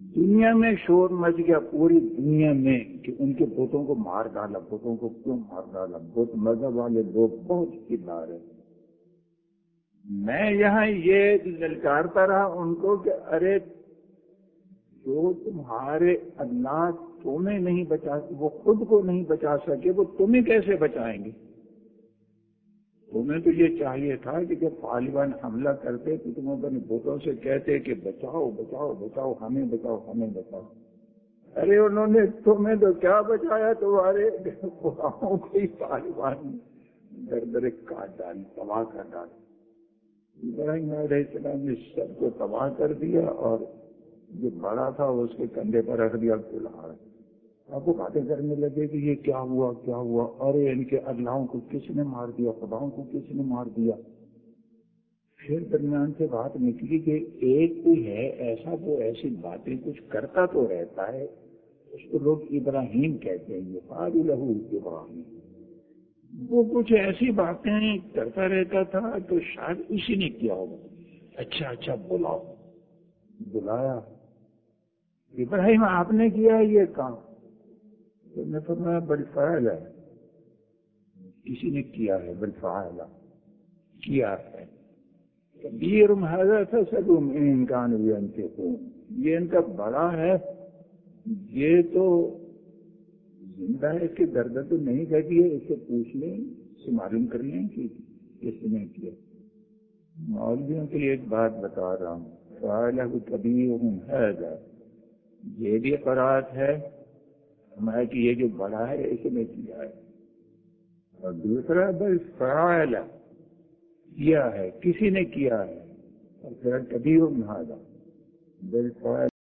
دنیا میں شور مچ گیا، پوری دنیا میں کہ ان کے بتوں کو مار ڈالا، بتوں کو کیوں مار ڈالا؟ بت مذہب والے لوگ بہت کردار ہیں میں یہاں یہ للکارتا رہا ان کو کہ ارے جو تمہارے اللہ تمہیں نہیں بچا وہ خود کو نہیں بچا سکے، وہ تمہیں کیسے بچائیں گے؟ تمہیں تو یہ چاہیے تھا کہ جب طالبان حملہ کرتے تو تم اپنے بوتوں سے کہتے کہ بچاؤ بچاؤ بچاؤ، ہمیں بچاؤ ہمیں بچاؤ۔ ارے انہوں نے تمہیں تو کیا بچایا؟ تمہارے کو ہی طالبان در در کاٹ ڈالی تباہ کر ڈالی ابراہیم علیہ السلام نے سب کو تباہ کر دیا اور جو بڑا تھا اس کے کندھے پر رکھ دیا کلہاڑ اب وہ باتیں کرنے لگے کہ یہ کیا ہوا کیا ہوا؟ ارے، ان کے اللہوں کو کس نے مار دیا؟ خداؤں کو کس نے مار دیا؟ پھر درمیان سے بات نکلی کہ ایک کوئی ہے، ایسا وہ ایسی باتیں کچھ کرتا تو رہتا ہے۔ اس کو لوگ ابراہیم کہتے ہیں یہ لہو ابراہیم۔ وہ کچھ ایسی باتیں کرتا رہتا تھا تو شاید اسی نے کیا ہوگا اچھا اچھا بلاؤ۔ بلایا۔ ابراہیم، آپ نے کیا یہ کام؟ تو میں فرمایا، بڑی فائل ہے۔ کسی نے کیا ہے؟ بڑی فائل کیا ہے؟ کبیر محاذہ تھا سدوم امکان یہ ان کا بڑا ہے۔ یہ تو زندہ ہے، اس کے درد تو نہیں کہتی ہے، اس سے پوچھ لیں، اس سے معلوم کر لیں کہ کس نے کیا۔ مولویوں کے لیے ایک بات بتا رہا ہوں۔ فعالہ کبھی ہوں ہے یہ بھی قرآت ہے ہمارا کہ یہ جو بڑا ہے، اس نے کیا ہے۔ اور دوسرا، بل فعال کیا ہے، کسی نے کیا ہے۔ اور پھر کبھی ہوں بل فعال